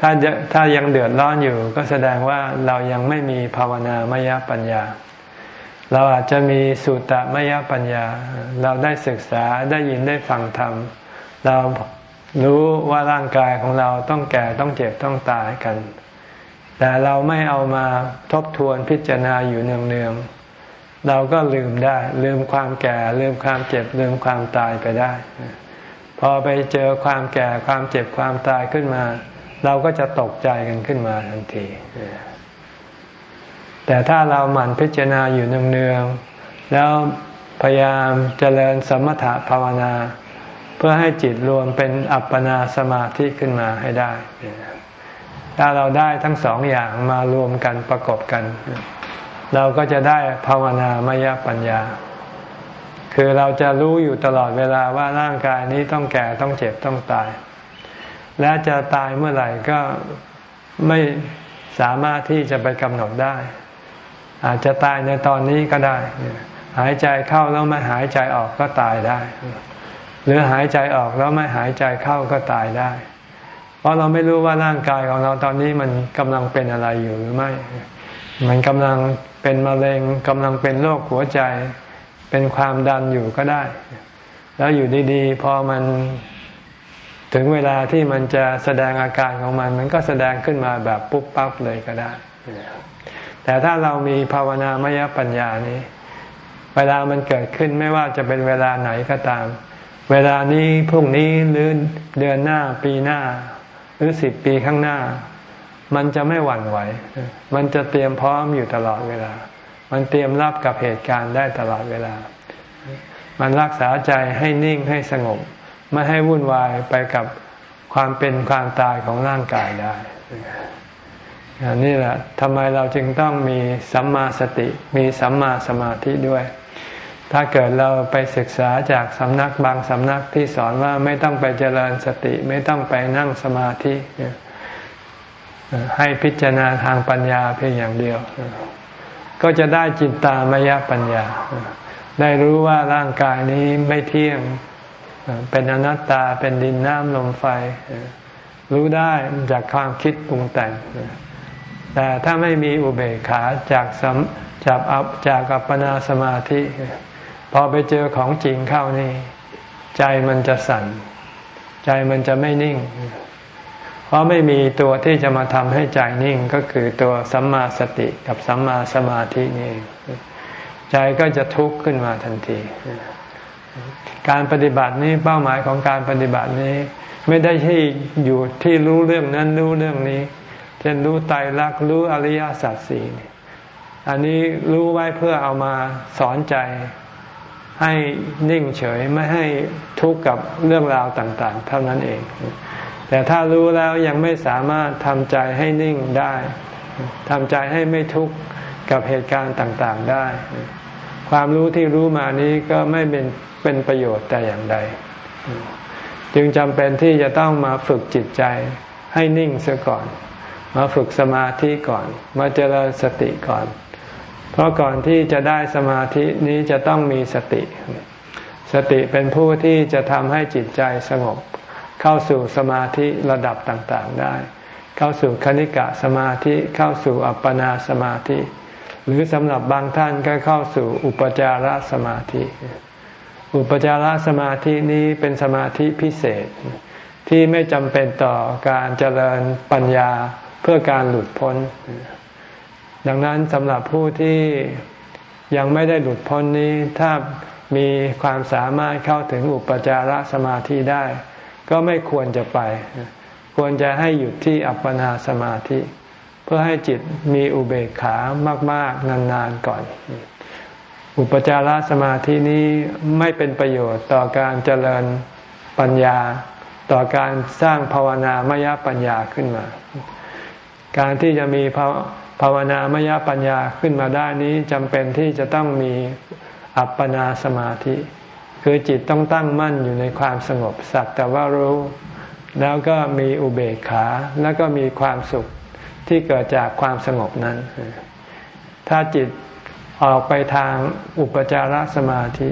Speaker 1: ถ้าถ้ายังเดือดร้อนอยู่ ก็แสดงว่าเรายังไม่มีภาวนามยปัญญา เราอาจจะมีสุตตมยปัญญา เราได้ศึกษาได้ยินได้ฟังธรรม เรารู้ว่าร่างกายของเราต้องแก่ต้องเจ็บต้องตายกัน แต่เราไม่เอามาทบทวนพิจารณาอยู่เนืองๆ เราก็ลืมได้ ลืมความแก่ ลืมความเจ็บ ลืมความตายไปได้ พอไปเจอความแก่ความเจ็บความตายขึ้นมา เราก็จะตกใจกันขึ้นมาทันที แต่ถ้าเราหมั่นพิจารณาอยู่เนืองๆแล้วพยายามเจริญสมถะภาวนา เพื่อให้จิตรวมเป็นอัปปนาสมาธิขึ้นมาให้ได้ ถ้าเราได้ทั้งสองอย่างมารวมกันประกบกัน เราก็จะได้ภาวนามยปัญญา คือเราจะรู้อยู่ตลอดเวลาว่าร่างกายนี้ต้องแก่ต้องเจ็บต้องตาย และจะตายเมื่อไหร่ก็ไม่สามารถที่จะไปกำหนดได้ อาจจะตายในตอนนี้ก็ได้ หายใจเข้าแล้วไม่หายใจออกก็ตายได้ หรือหายใจออกแล้วไม่หายใจเข้าก็ตายได้ เพราะเราไม่รู้ว่าร่างกายของเราตอนนี้มันกำลังเป็นอะไรอยู่หรือไม่ มันกำลังเป็นมะเร็งกำลังเป็นโรคหัวใจ เป็นความดันอยู่ก็ได้ แล้วอยู่ดีๆพอมัน ถึงเวลาที่มันจะแสดงอาการของมัน มันก็แสดงขึ้นมาแบบปุ๊บปั๊บเลยก็ได้ แต่ถ้าเรามีภาวนามยปัญญานี้ เวลามันเกิดขึ้นไม่ว่าจะเป็นเวลาไหนก็ตาม เวลานี้พรุ่งนี้หรือเดือนหน้าปีหน้า หรือสิบปีข้างหน้า มันจะไม่หวั่นไหว มันจะเตรียมพร้อมอยู่ตลอดเวลา มันเตรียมรับกับเหตุการณ์ได้ตลอดเวลา มันรักษาใจให้นิ่งให้สงบ ไม่ให้วุ่นวายไปกับความเป็นความตายของร่างกายได้นี่แหละทำไมเราจึงต้องมีสัมมาสติ มีสัมมาสมาธิด้วย ถ้าเกิดเราไปศึกษาจากสำนักบางสำนักที่สอนว่าไม่ต้องไปเจริญสติ ไม่ต้องไปนั่งสมาธิ ให้พิจารณาทางปัญญาเพียงอย่างเดียว ก็จะได้จิตตามยปัญญา ได้รู้ว่าร่างกายนี้ไม่เที่ยง เป็นอนัตตาเป็นดินน้ำลมไฟ รู้ได้จากความคิดปรุงแต่ง แต่ถ้าไม่มีอุเบกขาจากสัมจากอัจากอัปปนาสมาธิ พอไปเจอของจริงเข้านี่ ใจมันจะสั่น ใจมันจะไม่นิ่ง เพราะไม่มีตัวที่จะมาทำให้ใจนิ่งก็คือตัวสัมมาสติกับสัมมาสมาธินี่ ใจก็จะทุกข์ขึ้นมาทันที การปฏิบัตินี้เป้าหมายของการปฏิบัตินี้ ไม่ได้ที่อยู่ที่รู้เรื่องนั้นรู้เรื่องนี้เช่นรู้ไตรลักษณ์รู้อริยสัจสี่อันนี้รู้ไว้เพื่อเอามาสอนใจให้นิ่งเฉยไม่ให้ทุกข์กับเรื่องราวต่าง ๆ เท่านั้นเอง แต่ถ้ารู้แล้วยังไม่สามารถทำใจให้นิ่งได้ทำใจให้ไม่ทุกข์กับเหตุการณ์ต่าง ๆ ได้ ความรู้ที่รู้มานี้ก็ไม่เป็น เป็นประโยชน์แต่อย่างใด จึงจำเป็นที่จะต้องมาฝึกจิตใจให้นิ่งเสียก่อน มาฝึกสมาธิก่อน มาเจริญสติก่อน เพราะก่อนที่จะได้สมาธินี้จะต้องมีสติ สติเป็นผู้ที่จะทำให้จิตใจสงบ เข้าสู่สมาธิระดับต่างๆได้ เข้าสู่คณิกะสมาธิเข้าสู่อัปปนาสมาธิ หรือสำหรับบางท่านก็เข้าสู่อุปจารสมาธิ อุปจารสมาธินี้เป็นสมาธิพิเศษ ที่ไม่จำเป็นต่อการเจริญปัญญาเพื่อการหลุดพ้น ดังนั้นสำหรับผู้ที่ยังไม่ได้หลุดพ้นนี้ ถ้ามีความสามารถเข้าถึงอุปจารสมาธิได้ ก็ไม่ควรจะไป ควรจะให้หยุดที่อัปปนาสมาธิ เพื่อให้จิตมีอุเบกขามาก ๆ นาน ๆ ก่อน อุปจารสมาธินี้ไม่เป็นประโยชน์ต่อการเจริญปัญญา ต่อการสร้างภาวนามยปัญญาขึ้นมา การที่จะมีภาวนามยปัญญาขึ้นมาได้นี้จำเป็นที่จะต้องมีอัปปนาสมาธิ คือจิตต้องตั้งมั่นอยู่ในความสงบสักแต่ว่ารู้ แล้วก็มีอุเบกขาแล้วก็มีความสุขที่เกิดจากความสงบนั้น ถ้าจิต ออกไปทางอุปจารสมาธิ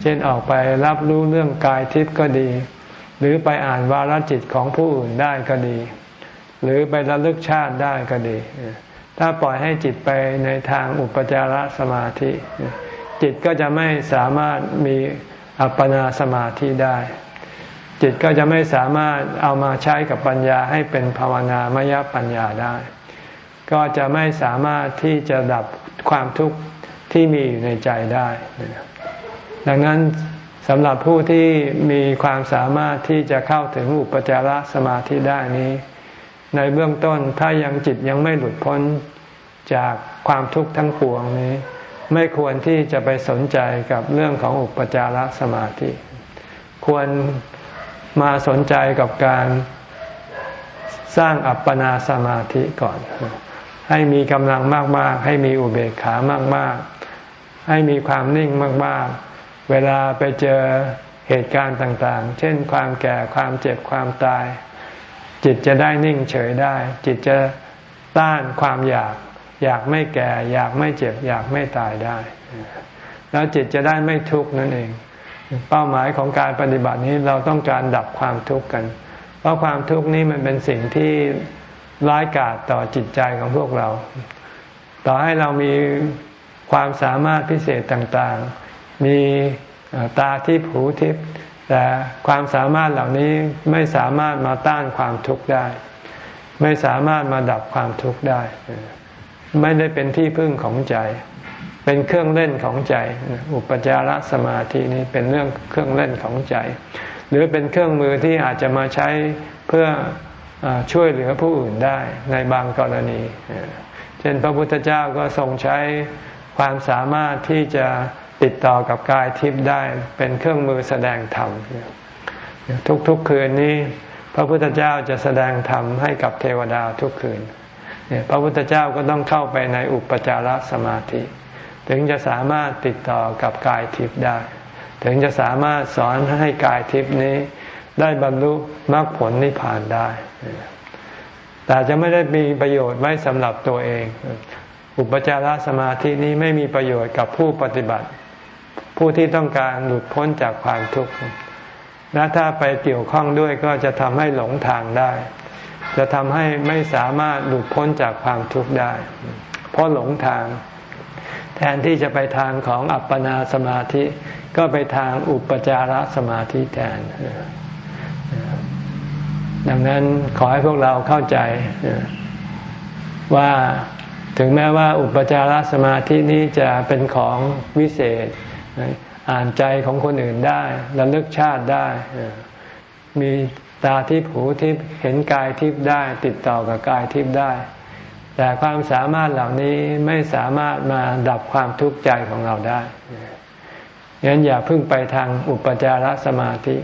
Speaker 1: เช่นออกไปรับรู้เรื่องกายทิพย์ก็ดี หรือไปอ่านวาลจิตของผู้อื่นได้ก็ดี หรือไประลึกชาติได้ก็ดี ถ้าปล่อยให้จิตไปในทางอุปจารสมาธิ จิตก็จะไม่สามารถมีอัปปนาสมาธิได้ จิตก็จะไม่สามารถเอามาใช้กับปัญญาให้เป็นภาวนามยปัญญาได้ ก็จะไม่สามารถที่จะดับความทุกข์ ที่มีอยู่ในใจได้ ดังนั้นสำหรับผู้ที่มีความสามารถที่จะเข้าถึงอุปจารสมาธิได้นี้ ในเบื้องต้นถ้ายังจิตยังไม่หลุดพ้นจากความทุกข์ทั้งปวงนี้ ไม่ควรที่จะไปสนใจกับเรื่องของอุปจารสมาธิ ควรมาสนใจกับการสร้างอัปปนาสมาธิก่อน ให้มีกำลังมาก ๆ ให้มีอุเบกขามาก ๆ ให้มีความนิ่งมาก ๆ เวลาไปเจอเหตุการณ์ต่างๆ เช่นความแก่ความเจ็บความตาย จิตจะได้นิ่งเฉยได้ จิตจะต้านความอยาก อยากไม่แก่ อยากไม่เจ็บ อยากไม่ตายได้ แล้วจิตจะได้ไม่ทุกข์นั่นเอง เป้าหมายของการปฏิบัตินี้เราต้องการดับความทุกข์กัน เพราะความทุกข์นี้มันเป็นสิ่งที่ร้ายกาจต่อจิตใจของพวกเรา ต่อให้เรามี ความสามารถพิเศษต่างๆ มีตาทิพหูทิพแต่ความสามารถเหล่านี้ไม่สามารถมาต้านความทุกข์ได้ ไม่สามารถมาดับความทุกข์ได้ ไม่ได้เป็นที่พึ่งของใจ เป็นเครื่องเล่นของใจ อุปจารสมาธินี้เป็นเรื่องเครื่องเล่นของใจ หรือเป็นเครื่องมือที่อาจจะมาใช้เพื่อช่วยเหลือผู้อื่นได้ในบางกรณี เช่นพระพุทธเจ้าก็ทรงใช้ ความสามารถที่จะติดต่อกับกายทิพย์ได้เป็นเครื่องมือแสดงธรรมทุกๆคืนนี้ พระพุทธเจ้าจะแสดงธรรมให้กับเทวดาทุกคืนพระพุทธเจ้าก็ต้องเข้าไปในอุปจารสมาธิ ถึงจะสามารถติดต่อกับกายทิพย์ได้ ถึงจะสามารถสอนให้กายทิพย์นี้ ได้บรรลุมรรคผลนิพพานได้ แต่จะไม่ได้มีประโยชน์ไว้สำหรับตัวเอง อุปจารสมาธินี้ไม่มีประโยชน์กับผู้ปฏิบัติ ผู้ที่ต้องการหลุดพ้นจากความทุกข์และถ้าไปเกี่ยวข้องด้วยก็จะทำให้หลงทางได้ จะทำให้ไม่สามารถหลุดพ้นจากความทุกข์ได้ เพราะหลงทาง แทนที่จะไปทางของอัปปนาสมาธิ ก็ไปทางอุปจารสมาธิแทน ดังนั้นขอให้พวกเราเข้าใจว่า ถึงแม้ว่าอุปจารสมาธินี้จะเป็นของวิเศษ อ่านใจของคนอื่นได้ระลึกชาติได้ มีตาทิพหูทิพเห็นกายทิพได้ ติดต่อกับกายทิพได้ แต่ความสามารถเหล่านี้ไม่สามารถมาดับความทุกข์ใจของเราได้ยังั้นอย่าเพิ่งไปทางอุปจารสมาธิ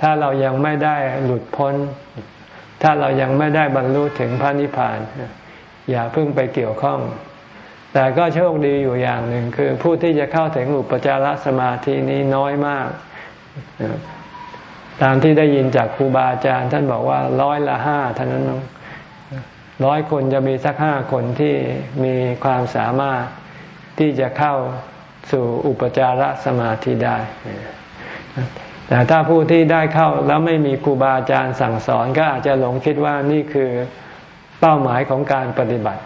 Speaker 1: ถ้าเรายังไม่ได้หลุดพ้น ถ้าเรายังไม่ได้บรรลุถึงพระนิพพาน อย่าเพิ่งไปเกี่ยวข้อง แต่ก็โชคดีอยู่อย่างหนึ่งคือผู้ที่จะเข้าถึงอุปจารสมาธินี้น้อยมาก ตามที่ได้ยินจากครูบาอาจารย์ ท่านบอกว่าร้อยละห้าเท่านั้นร้อยคนจะมีสักห้าคนที่มีความสามารถที่จะเข้าสู่อุปจารสมาธิได้แต่ถ้าผู้ที่ได้เข้าแล้วไม่มีครูบาอาจารย์สั่งสอนก็อาจจะหลงคิดว่านี่คือ เป้าหมายของการปฏิบัติ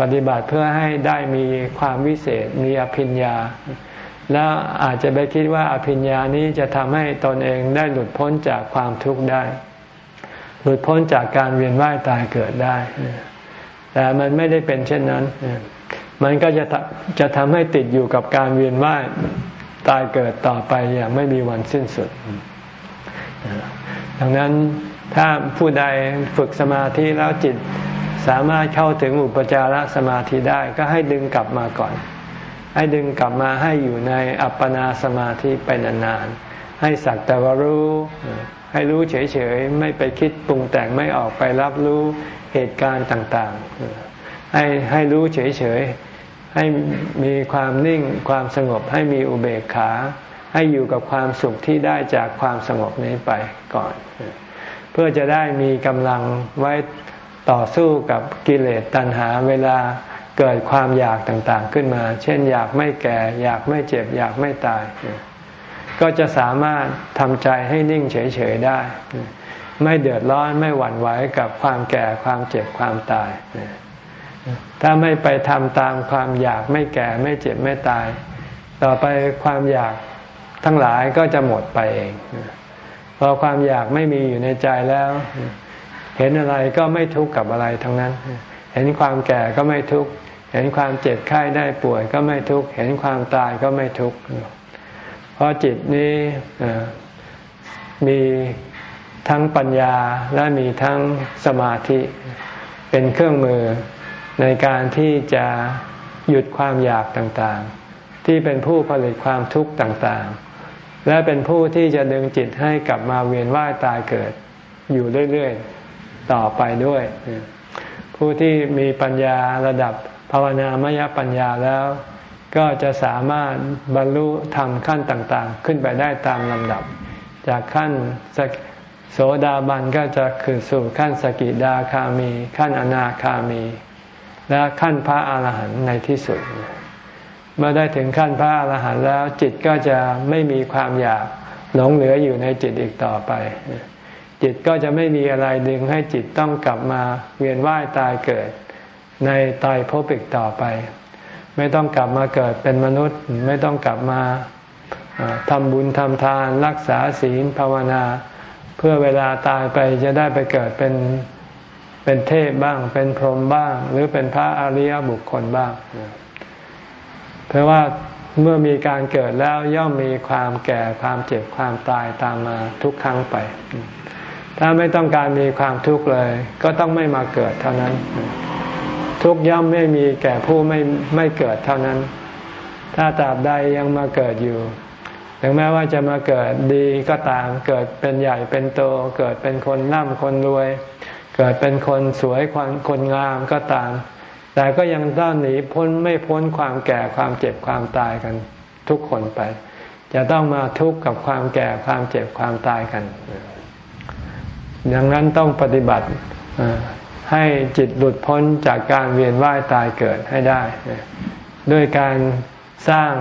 Speaker 1: ปฏิบัติเพื่อให้ได้มีความวิเศษมีอภิญญา แล้วอาจจะไปคิดว่าอภิญญานี้จะทำให้ตนเองได้หลุดพ้นจากความทุกข์ได้ หลุดพ้นจากการเวียนว่ายตายเกิดได้ แต่มันไม่ได้เป็นเช่นนั้น มันก็จะจะทำให้ติดอยู่กับการเวียนว่ายตายเกิดต่อไปอย่างไม่มีวันสิ้นสุดดังนั้น ถ้าผู้ใดฝึกสมาธิแล้วจิตสามารถเข้าถึงอุปจารสมาธิได้ก็ให้ดึงกลับมาก่อน ให้ดึงกลับมาให้อยู่ในอัปปนาสมาธิไปนานๆ ให้สักแต่ว่ารู้ ให้รู้เฉยๆ ไม่ไปคิดปรุงแต่งไม่ออกไปรับรู้เหตุการณ์ต่างๆ ให้ให้รู้เฉยๆ ให้มีความนิ่งความสงบ ให้มีอุเบกขา ให้อยู่กับความสุขที่ได้จากความสงบนี้ไปก่อน เพื่อจะได้มีกำลังไว้ต่อสู้กับกิเลสตัณหาเวลาเกิดความอยากต่างๆขึ้นมา เช่น อยากไม่แก่ อยากไม่เจ็บ อยากไม่ตาย ก็จะสามารถทำใจให้นิ่งเฉยๆได้ ไม่เดือดร้อนไม่หวั่นไหวกับความแก่ความเจ็บความตาย ถ้าไม่ไปทำตามความอยากไม่แก่ไม่เจ็บไม่ตาย ต่อไปความอยากทั้งหลายก็จะหมดไปเอง อความอยากไม่มีอยู่ในใจแล้ว เห็นอะไรก็ไม่ทุกข์กับอะไรทั้งนั้น เห็นความแก่ก็ไม่ทุกข์เห็นความเจ็บไข้ได้ป่วยก็ไม่ทุกข์เห็นความตายก็ไม่ทุกข์เพราะจิตนี้มีทั้งปัญญาและมีทั้งสมาธิ เป็นเครื่องมือในการที่จะหยุดความอยากต่างๆ ที่เป็นผู้ผลิตความทุกข์ต่างๆ และเป็นผู้ที่จะดึงจิตให้กลับมาเวียนว่ายตายเกิดอยู่เรื่อยๆต่อไปด้วย ผู้ที่มีปัญญาระดับภาวนามยปัญญาแล้ว ก็จะสามารถบรรลุธรรมขั้นต่างๆ ขึ้นไปได้ตามลำดับ จากขั้นโสดาบันก็จะขึ้นสู่ขั้นสกิดาคามี ขั้นอนาคามี และขั้นพระอาหารหันต์ในที่สุด เมื่อได้ถึงขั้นพระอรหันต์แล้ว จิตก็จะไม่มีความอยากหลงเหลืออยู่ในจิตอีกต่อไป จิตก็จะไม่มีอะไรดึงให้จิตต้องกลับมาเวียนว่ายตายเกิด ในตายภพอีกต่อไป ไม่ต้องกลับมาเกิดเป็นมนุษย์ ไม่ต้องกลับมาทำบุญทำทานรักษาศีลภาวนา เพื่อเวลาตายไปจะได้ไปเกิดเป็นเป็นเทพบ้าง เป็นพรหมบ้าง หรือเป็นพระอริยบุคคลบ้าง เพราะว่าเมื่อมีการเกิดแล้วย่อมมีความแก่ความเจ็บความตายตามมาทุกครั้งไป ถ้าไม่ต้องการมีความทุกข์เลย ก็ต้องไม่มาเกิดเท่านั้น ทุกย่อมไม่มีแก่ผู้ไม่ไม่เกิดเท่านั้น ถ้าตราบใดยังมาเกิดอยู่ ถึงแม้ว่าจะมาเกิดดีก็ตามเกิดเป็นใหญ่เป็นโต เกิดเป็นคนร่ำคนรวย เกิดเป็นคนสวยคนคนงามก็ตาม แต่ก็ยังต้องหนีพ้นไม่พ้นความแก่ความเจ็บความตายกันทุกคนไป จะต้องมาทุกข์กับความแก่ความเจ็บความตายกัน ดังนั้นต้องปฏิบัติให้จิตหลุดพ้นจากการเวียนว่ายตายเกิดให้ได้ ด้วยการสร้าง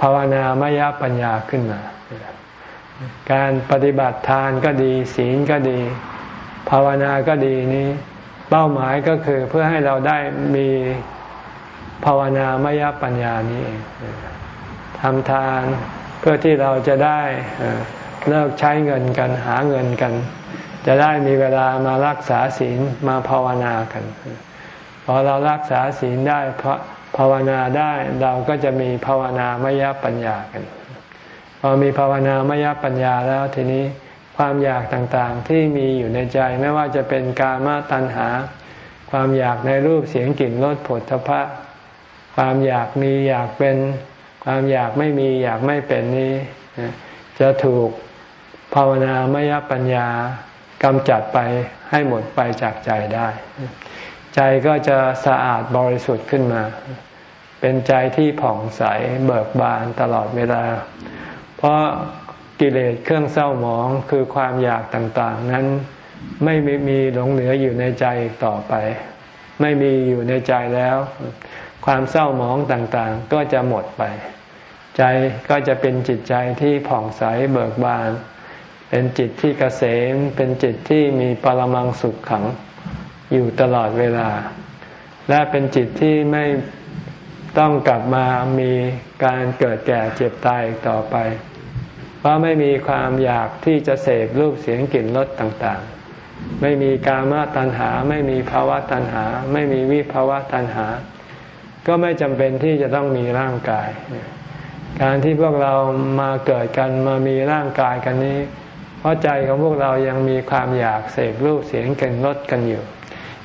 Speaker 1: ภาวนามยปัญญาขึ้นมา การปฏิบัติทานก็ดี ศีลก็ดี ภาวนาก็ดีนี้ เป้าหมายก็คือเพื่อให้เราได้มีภาวนามยปัญญานี้ทำทานเพื่อที่เราจะได้เลิกใช้เงินกันหาเงินกัน จะได้มีเวลามารักษาศีลมาภาวนากันพอเรารักษาศีลได้ภาวนาได้เราก็จะมีภาวนามยปัญญากัน พอมีภาวนามยปัญญาแล้วทีนี้ ความอยากต่างๆที่มีอยู่ในใจไม่ว่าจะเป็นกามตัณหา ความอยากในรูปเสียงกลิ่นรสผลทพะ ความอยากมีอยากเป็น ความอยากไม่มีอยากไม่เป็นนี้จะถูกภาวนามยปัญญากำจัดไปให้หมดไปจากใจได้ ใจก็จะสะอาดบริสุทธิ์ขึ้นมา เป็นใจที่ผ่องใสเบิกบานตลอดเวลา เพราะ กิเลสเครื่องเศร้าหมองคือความอยากต่างๆ นั้นไม่มีหลงเหลืออยู่ในใจต่อไป ไม่มีอยู่ในใจแล้ว ความเศร้าหมองต่างๆ ก็จะหมดไป ใจก็จะเป็นจิตใจที่ผ่องใสเบิกบาน เป็นจิตที่เกษม เป็นจิตที่มีปรมังสุขขังอยู่ตลอดเวลา และเป็นจิตที่ไม่ต้องกลับมามีการเกิดแก่เจ็บตายต่อไป เพราะไม่มีความอยากที่จะเสพรูปเสียงกลิ่นรสต่างๆ ไม่มีกามตัณหา ไม่มีภาวะตัณหา ไม่มีวิภาวะตัณหา ก็ไม่จำเป็นที่จะต้องมีร่างกาย การที่พวกเรามาเกิดกันมามีร่างกายกันนี้ เพราะใจของพวกเรายังมีความอยากเสพรูปเสียงกลิ่นรสกันอยู่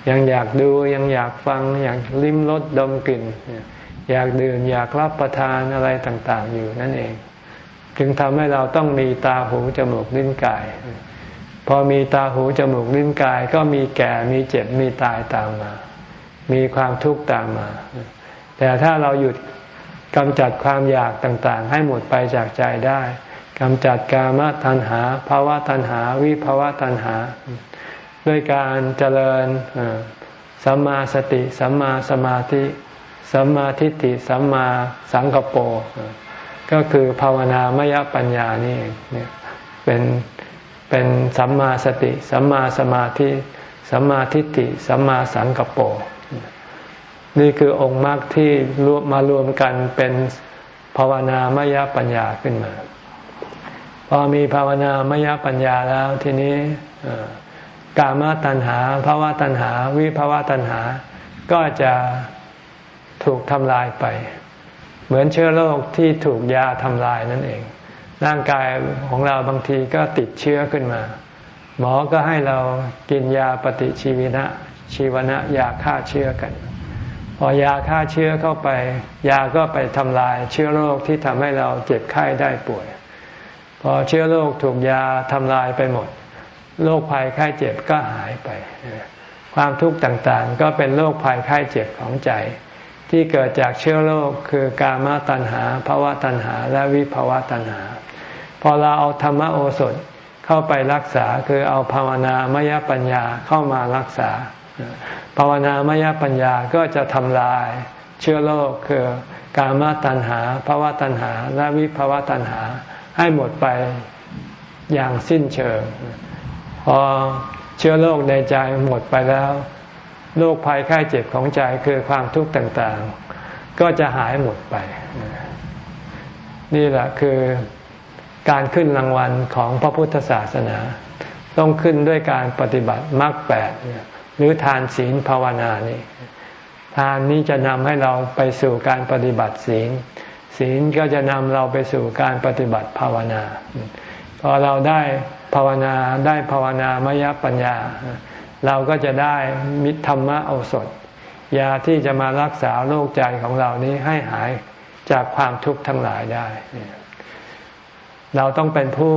Speaker 1: ยังอยากดูยังอยากฟังอยากลิ้มรสดมกลิ่น อยากดื่มอยากรับประทานอะไรต่างๆ อยู่นั่นเอง จึงทำให้เราต้องมีตาหูจมูกลิ้นกาย พอมีตาหูจมูกลิ้นกาย ก็มีแก่มีเจ็บมีตายตามมา มีความทุกข์ตามมา แต่ถ้าเราหยุดกำจัดความอยากต่างๆ ให้หมดไปจากใจได้กำจัดกามตัณหาภาวะตัณหา วิภาวะตัณหา ด้วยการเจริญสัมมาสติ สัมมาสมาธิ สัมมาทิฏฐิ สัมมาสังกปร ก็คือภาวนามยปัญญานี่เนี่ยเป็นเป็นสัมมาสติ สัมมาสมาธิสัมมาทิฏฐิสัมมาสังกปรนี่คือองค์มรรคที่รวมมารวมกันเป็นภาวนามยปัญญาขึ้นมา พอมีภาวนามยปัญญาแล้วทีนี้กามตัณหาภาวะตัณหา วิภาวะตัณหาก็จะถูกทำลายไป เหมือนเชื้อโรคที่ถูกยาทำลายนั่นเอง ร่างกายของเราบางทีก็ติดเชื้อขึ้นมา หมอก็ให้เรากินยาปฏิชีวนะชีวนะยาฆ่าเชื้อกัน พอยาฆ่าเชื้อเข้าไป ยาก็ไปทำลายเชื้อโรคที่ทำให้เราเจ็บไข้ได้ป่วย พอเชื้อโรคถูกยาทำลายไปหมดโรคภัยไข้เจ็บก็หายไป ความทุกข์ต่างๆ ก็เป็นโรคภัยไข้เจ็บของใจ ที่เกิดจากเชื้อโรคคือกามตัณหาภาวะตัณหา และวิภาวะตัณหา พอเราเอาธรรมโอสถเข้าไปรักษาคือเอาภาวนามยปัญญาเข้ามารักษา ภาวนามยปัญญาก็จะทำลายเชื้อโรคคือกามตัณหาภาวะตัณหา และวิภาวะตัณหา ให้หมดไปอย่างสิ้นเชิง พอเชื้อโรคในใจหมดไปแล้ว โรคภัยไข้เจ็บของใจคือความทุกข์ต่างๆ ก็จะหายหมดไป นี่แหละคือการขึ้นรางวัลของพระพุทธศาสนา ต้องขึ้นด้วยการปฏิบัติมรรคแปดหรือทานศีลภาวนานี่ทานนี้จะนำให้เราไปสู่การปฏิบัติศีล ศีลก็จะนำเราไปสู่การปฏิบัติภาวนา พอเราได้ภาวนาได้ภาวนามยปัญญา เราก็จะได้มิธรรมะโอสถ ยาที่จะมารักษาโรคใจของเรานี้ให้หายจากความทุกข์ทั้งหลายได้ เราต้องเป็นผู้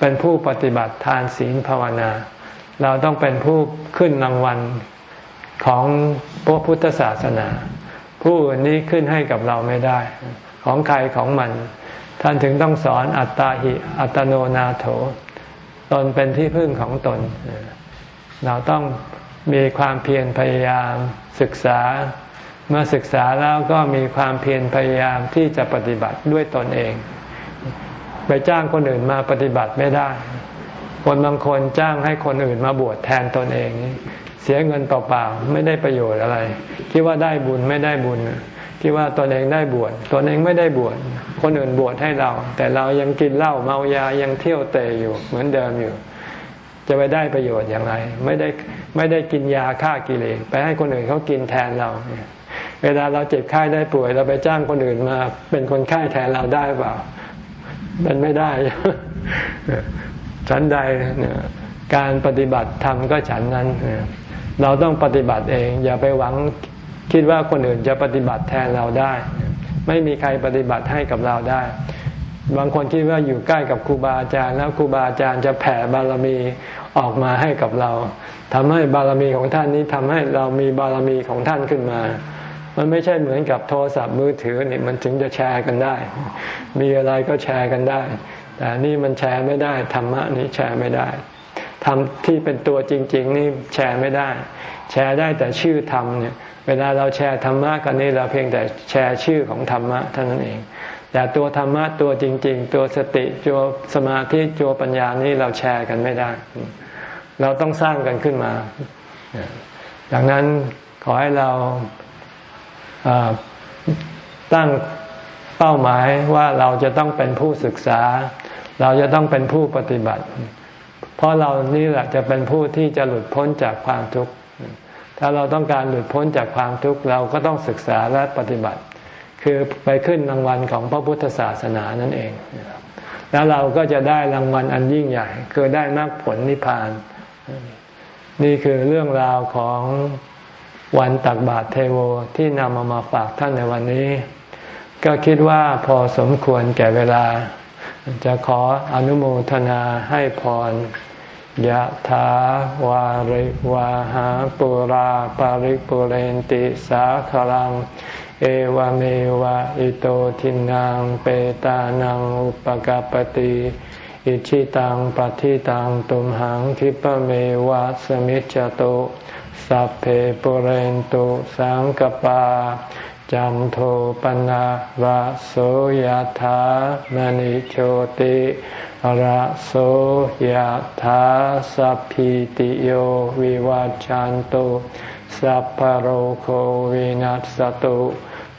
Speaker 1: เป็นผู้ปฏิบัติทานศีลภาวนา เราต้องเป็นผู้ขึ้นรางวัลของพระพุทธศาสนา ผู้อื่นนี้ขึ้นให้กับเราไม่ได้ ของใครของมัน ท่านถึงต้องสอนอัตตาหิ อัตโนนาโถ ตนเป็นที่พึ่งของตน เราต้องมีความเพียรพยายามศึกษา เมื่อศึกษาแล้วก็มีความเพียรพยายามที่จะปฏิบัติด้วยตนเอง ไปจ้างคนอื่นมาปฏิบัติไม่ได้ คนบางคนจ้างให้คนอื่นมาบวชแทนตนเอง เสียเงินเปล่าๆไม่ได้ประโยชน์อะไร คิดว่าได้บุญไม่ได้บุญคิดว่าตนเองได้บวชตนเองไม่ได้บวช คนอื่นบวชให้เรา แต่เรายังกินเหล้าเมายายังเที่ยวเตะอยู่เหมือนเดิมอยู่ จะไปได้ประโยชน์อย่างไร ไม่ได้ไม่ได้กินยาฆ่ากิเลสไปให้คนอื่นเขากินแทนเรา เวลาเราเจ็บไข้ได้ป่วย เราไปจ้างคนอื่นมา เป็นคนไข้แทนเราได้เปล่ามันไม่ได้ฉันใดการปฏิบัติธรรมก็ฉันนั้น เราต้องปฏิบัติเอง อย่าไปหวังคิดว่าคนอื่นจะปฏิบัติแทนเราได้ ไม่มีใครปฏิบัติให้กับเราได้ บางคนคิดว่าอยู่ใกล้กับครูบาอาจารย์แล้วครูบาอาจารย์จะแผ่บารมีออกมาให้กับเราทำให้บารมีของท่านนี้ทำให้เรามีบารมีของท่านขึ้นมา มันไม่ใช่เหมือนกับโทรศัพท์มือถือนี่มันถึงจะแชร์กันได้ มีอะไรก็แชร์กันได้ แต่นี่มันแชร์ไม่ได้ธรรมะนี้แชร์ไม่ได้ทำที่เป็นตัวจริง ๆ นี่แชร์ไม่ได้ แชร์ได้แต่ชื่อธรรมเนี่ยเวลาเราแชร์ธรรมะกันนี่เราเพียงแต่แชร์ชื่อของธรรมะเท่านั้นเอง แต่ตัวธรรมะตัวจริง ๆ ตัวสติตัวสมาธิตัวปัญญานี่เราแชร์กันไม่ได้ เราต้องสร้างกันขึ้นมา ดังนั้นขอให้เราตั้งเป้าหมายว่าเราจะต้องเป็นผู้ศึกษา เราจะต้องเป็นผู้ปฏิบัติ เพราะเรานี่แหละจะเป็นผู้ที่จะหลุดพ้นจากความทุกข์ถ้าเราต้องการหลุดพ้นจากความทุกข์เราก็ต้องศึกษาและปฏิบัติ คือไปขึ้นรางวัลของพระพุทธศาสนานั่นเอง แล้วเราก็จะได้รางวัลอันยิ่งใหญ่ คือได้มรรคผลนิพพาน นี่คือเรื่องราวของวันตักบาตรเทโวที่นำมามาฝากท่านในวันนี้ ก็คิดว่าพอสมควรแก่เวลา จะขออนุโมทนาให้พรยะถาวาริวาหาปุราปาริปุเรนติสาคลัง เอวเมวะอิโตทินังเปตานังอุปกาปติอิจฉิตังปัตถิตังตุมหัง ขิปปะเมวะ สะมิชฌะตุ สัพเพปูเรนตุสังกัปปาจันโทปัณณะระโสยะถา มะณิโชติระโสยะถาสัพพีติโยวิวัชชันตุสัพพะโรโควินัสสะตุ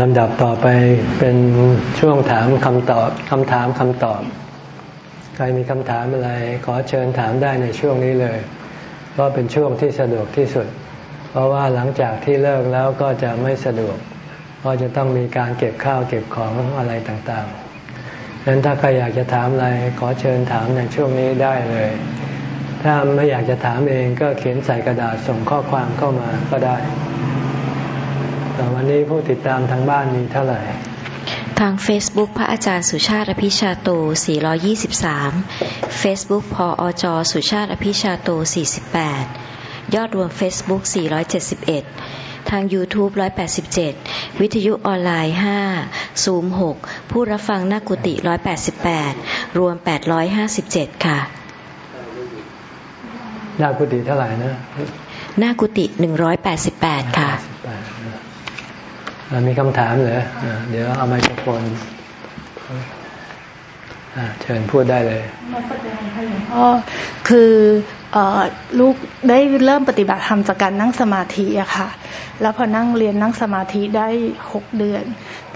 Speaker 1: ลำดับต่อไปเป็นช่วงถามคำตอบคำถามคำตอบ ใครมีคำถามอะไร ขอเชิญถามได้ในช่วงนี้เลย เพราะเป็นช่วงที่สะดวกที่สุด เพราะว่าหลังจากที่เลิกแล้วก็จะไม่สะดวก เพราะจะต้องมีการเก็บข้าวเก็บของอะไรต่างๆดังนั้นถ้าใครอยากจะถามอะไร ขอเชิญถามในช่วงนี้ได้เลย ถ้าไม่อยากจะถามเองก็เขียนใส่กระดาษส่งข้อความเข้ามาก็ได้ วันนี้ผู้ติดตามทางบ้านมีเท่าไหร่
Speaker 2: ทาง Facebook พระอาจารย์สุชาติอภิชาโต 423 Facebook พออจสุชาติอภิชาโต 48 ยอดรวม Facebook 471 ทาง YouTube 187 วิทยุออนไลน์5ซูม6ผู้รับฟังหน้ากุฏิ188 รวม 857 ค่ะ
Speaker 1: หน้ากุฏิเท่าไหร่นะ
Speaker 2: หน้ากุฏิ188 ค่ะ
Speaker 1: มีคำถามเหรอเดี๋ยวเอาไมโครโฟนเชิญพูดได้เลย
Speaker 3: คือลูกได้เริ่มปฏิบัติธรรมจากการนั่งสมาธิอะค่ะ แล้วพอนั่งเรียนนั่งสมาธิได้หกเดือน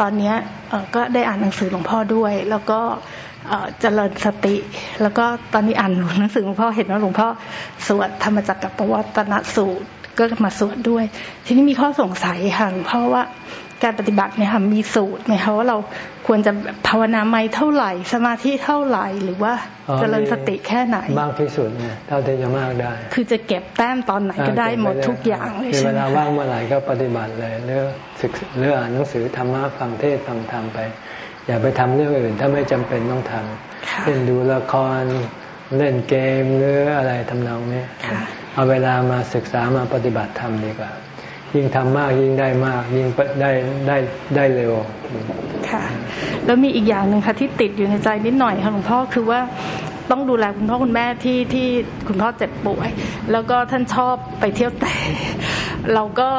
Speaker 3: ตอนนี้ก็ได้อ่านหนังสือหลวงพ่อด้วย แล้วก็เจริญสติ แล้วก็ตอนนี้อ่านหนังสือหลวงพ่อเห็นว่าหลวงพ่อสวดธรรมจักรกับปวัตนสูตรก็มาสวดด้วย ทีนี้มีข้อสงสัยค่ะหลวงพ่อว่า การปฏิบัติเนี่ยค่ะมีสูตรไหมคะว่าเราควรจะภาวนาไม่เท่าไหร่ สมาธิเท่าไหร่หรือว่าเจริญสติแค่ไหน
Speaker 1: มากที่สุดเนี่ยเท่าที่จะมากได้
Speaker 3: คือจะเก็บแต้มตอนไหนก็ได้หมดทุกอย่างเลยใช่ไหม
Speaker 1: เวลาว่างเมื่อไหร่ก็ปฏิบัติเลยเลือกศึกเลือกอ่านหนังสือธรรมะฟังเทศฟังธรรมไป อย่าไปทำเรื่องอื่น ถ้าไม่จำเป็นต้องทำเล่นดูละครเล่นเกมหรืออะไรทำนองนี้เอาเวลามาศึกษามาปฏิบัติธรรมดีกว่า ยิ่งทำมากยิ่งได้มาก ยิ่งได้ได้ได้เร็ว
Speaker 3: ค่ะ แล้วมีอีกอย่างหนึ่งค่ะที่ติดอยู่ในใจนิดหน่อยค่ะหลวงพ่อคือว่าต้องดูแลคุณพ่อคุณแม่ที่ที่คุณพ่อเจ็บป่วย แล้วก็ท่านชอบไปเที่ยวแต่ เราก็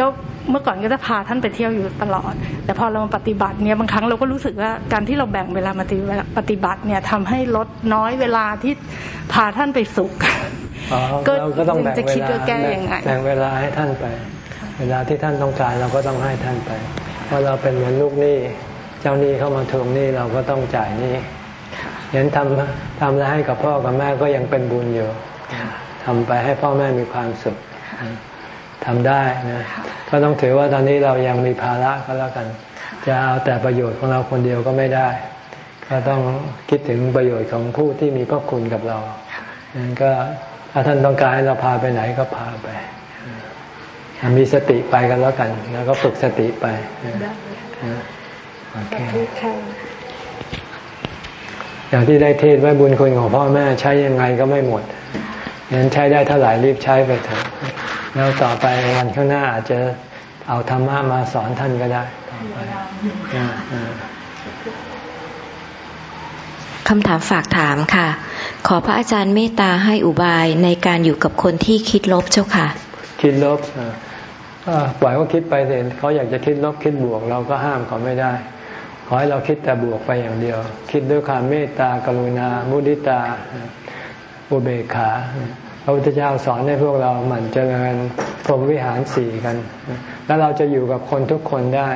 Speaker 3: ก็ เมื่อก่อนก็จะพาท่านไปเที่ยวอยู่ตลอด แต่พอเรามาปฏิบัติเนี่ยบางครั้งเราก็รู้สึกว่าการที่เราแบ่งเวลามาปฏิบัติเนี่ยทำให้ลดน้อยเวลาที่พาท่านไปสุข
Speaker 1: ก็ก็ต้องแบ่งเวลาแบ่งเวลาให้ท่านไป เวลาที่ท่านต้องการเราก็ต้องให้ท่านไปเพราะเราเป็นเหมือนลูกหนี้เจ้าหนี้เข้ามาทวงหนี้เราก็ต้องจ่ายหนี้ยันทำทำอะไรให้กับพ่อกับแม่ก็ยังเป็นบุญอยู่ทำไปให้พ่อแม่มีความสุข ทำได้นะก็ต้องถือว่าตอนนี้เรายังมีภาระก็แล้วกัน จะเอาแต่ประโยชน์ของเราคนเดียวก็ไม่ได้ ก็ต้องคิดถึงประโยชน์ของผู้ที่มีพระคุณกับเรานั้นก็ถ้าท่านต้องการให้เราพาไปไหนก็พาไป มีสติไปกันแล้วกัน แล้วก็ฝึกสติไปโอเคอย่างที่ได้เทศไว้บุญคุณของพ่อแม่ใช้ยังไงก็ไม่หมดงั้นใช้ได้เท่าไหร่รีบใช้ไปเถอะ แล้วต่อไปวันข้างหน้าอาจจะเอาธรรมะมาสอนท่านก็ได้ต่อไป
Speaker 2: คำถามฝากถามค่ะ ขอพระอาจารย์เมตตาให้อุบายในการอยู่กับคนที่คิดลบเจ้าค่ะ
Speaker 1: คิดลบปล่อยเขาคิดไปเถอะเขาอยากจะคิดลบคิดบวก เราก็ห้ามเขาไม่ได้ ขอให้เราคิดแต่บวกไปอย่างเดียว คิดด้วยความเมตตากรุณา มุดิตา อุเบกขา พระพุทธเจ้าสอนให้พวกเราหมั่นเจริญพรหมวิหารสี่กัน แล้วเราจะอยู่กับคนทุกคนได้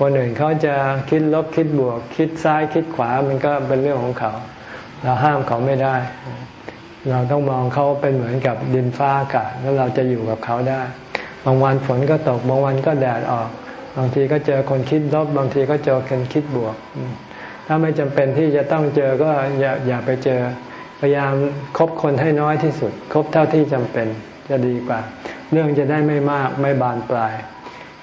Speaker 1: คนอื่นเขาจะคิดลบคิดบวก คิดซ้ายคิดขวามันก็เป็นเรื่องของเขา เราห้ามเขาไม่ได้ เราต้องมองเขาเป็นเหมือนกับดินฟ้าอากาศแล้วเราจะอยู่กับเขาได้ บางวันฝนก็ตกบางวันก็แดดออก บางทีก็เจอคนคิดลบบางทีก็เจอคนคิดบวก ถ้าไม่จำเป็นที่จะต้องเจอก็อย่าอย่าไปเจอ พยายามคบคนให้น้อยที่สุด คบเท่าที่จำเป็นจะดีกว่า เรื่องจะได้ไม่มากไม่บานปลาย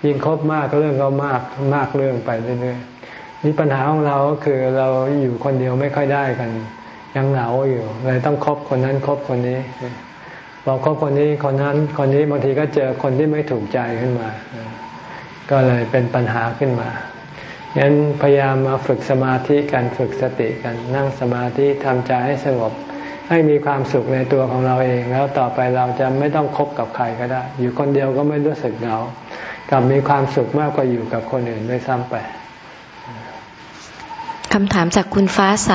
Speaker 1: ยิ่งคบมากเรื่องก็มากมากเรื่องไปเรื่อยๆมีปัญหาของเราก็คือเราอยู่คนเดียวไม่ค่อยได้กัน ยังเหงาอยู่เลยต้องคบคนนั้นคบคนนี้พอคบคนนี้คนนั้นคนนี้บางทีก็เจอคนที่ไม่ถูกใจขึ้นมา ก็เลยเป็นปัญหาขึ้นมา งั้นพยายามมาฝึกสมาธิกันฝึกสติกันนั่งสมาธิทำใจให้สงบ ให้มีความสุขในตัวของเราเอง แล้วต่อไปเราจะไม่ต้องคบกับใครก็ได้ อยู่คนเดียวก็ไม่รู้สึกเหงากับมีความสุขมากกว่าอยู่กับคนอื่นด้วยซ้ำไป
Speaker 2: คำถามจากคุณฟ้าใส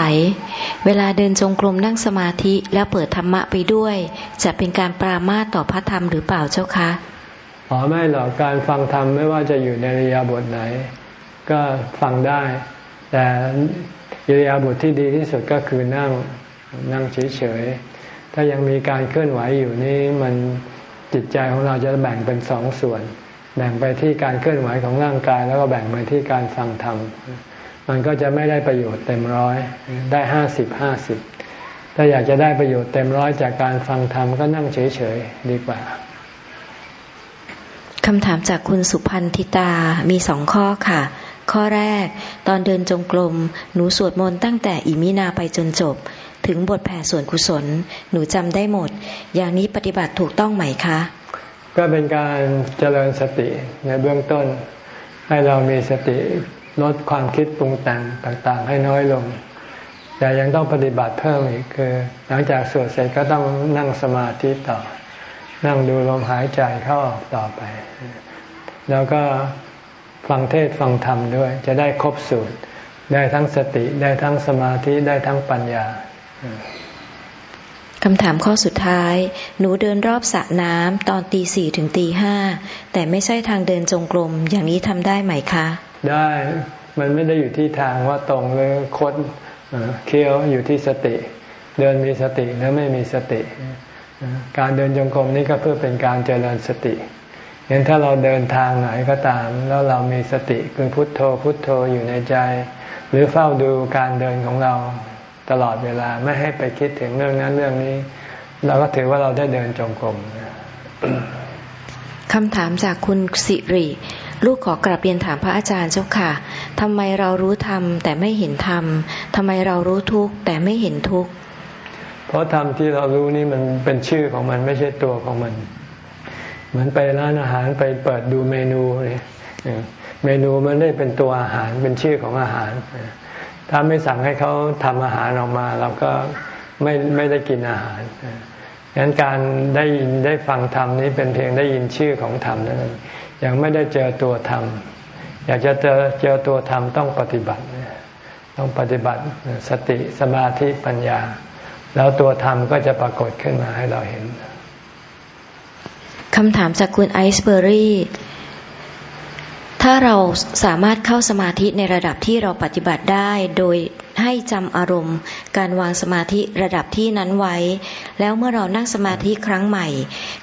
Speaker 2: เวลาเดินจงกรมนั่งสมาธิแล้วเปิดธรรมะไปด้วย จะเป็นการปรามาต่อพระธรรมหรือเปล่าเจ้าคะ
Speaker 1: อ๋อไม่หรอกการฟังธรรมไม่ว่าจะอยู่ในริยาบทไหน ก็ฟังได้ แต่อิริยาบถทที่ดีที่สุดก็คือนั่งนั่งเฉยๆ ถ้ายังมีการเคลื่อนไหวอยู่นี่มันจิตใจของเราจะแบ่งเป็นสองส่วน แบ่งไปที่การเคลื่อนไหวของร่างกาย แล้วก็แบ่งไปที่การฟังธรรม มันก็จะไม่ได้ประโยชน์เต็มร้อยได้ห้าสิบห้าสิบถ้าอยากจะได้ประโยชน์เต็มร้อยจากการฟังธรรมก็นั่งเฉยๆ ดีกว่า
Speaker 2: คำถามจากคุณสุพันธิตามีสองข้อค่ะ ข้อแรก ตอนเดินจงกรมหนูสวดมนต์ตั้งแต่อิมินาไปจนจบ ถึงบทแผ่ส่วนกุศล หนูจำได้หมด อย่างนี้ปฏิบัติถูกต้องไหมคะ
Speaker 1: ก็เป็นการเจริญสติในเบื้องต้น ให้เรามีสติลดความคิดปรุงแต่งต่างๆ ให้น้อยลง แต่ยังต้องปฏิบัติเพิ่มอีกคือ หลังจากสวดเสร็จก็ต้องนั่งสมาธิต่อ นั่งดูลมหายใจเข้าออกต่อไป แล้วก็ ฟังเทศฟังธรรมด้วย จะได้ครบสูตร ได้ทั้งสติได้ทั้งสมาธิได้ทั้งปัญญา
Speaker 2: คำถามข้อสุดท้าย หนูเดินรอบสระน้ำตอนตีสี่ถึงตีห้าแต่ไม่ใช่ทางเดินจงกรมอย่างนี้ทำได้ไหมคะ
Speaker 1: ได้มันไม่ได้อยู่ที่ทางว่าตรงหรือคดเคี้ยวอยู่ที่สติ เดินมีสติหรือไม่มีสติ การเดินจงกรมนี่ก็เพื่อเป็นการเจริญสติ เห็นถ้าเราเดินทางไหนก็ตาม แล้วเรามีสติคือพุทโธพุทโธอยู่ในใจ หรือเฝ้าดูการเดินของเราตลอดเวลาไม่ให้ไปคิดถึงเรื่องนั้นเรื่องนี้ เราก็ถือว่าเราได้เดินจงกรม
Speaker 2: คำถามจากคุณสิริลูกขอกราบเรียนถามพระอาจารย์เจ้าค่ะทำไมเรารู้ธรรมแต่ไม่เห็นธรรมทำไมเรารู้ทุกข์แต่ไม่เห็นทุกข์
Speaker 1: เพราะธรรมที่เรารู้นี่มันเป็นชื่อของมันไม่ใช่ตัวของมัน เหมือนไปร้านอาหารไปเปิดดูเมนูเนี่ยเมนูมันได้เป็นตัวอาหารเป็นชื่อของอาหาร ถ้าไม่สั่งให้เขาทำอาหารออกมา เราก็ไม่ไม่ได้กินอาหารงั้นการได้ยินได้ฟังธรรมนี้เป็นเพียงได้ยินชื่อของธรรมนั่นยังไม่ได้เจอตัวธรรม อยากจะเจอเจอตัวธรรมต้องปฏิบัติ ต้องปฏิบัติสติสมาธิปัญญา แล้วตัวธรรมก็จะปรากฏขึ้นมาให้เราเห็น
Speaker 2: คำถามจากคุณไอซ์เบอรี่ ถ้าเราสามารถเข้าสมาธิในระดับที่เราปฏิบัติได้ โดยให้จำอารมณ์ การวางสมาธิระดับที่นั้นไว้ แล้วเมื่อเรานั่งสมาธิครั้งใหม่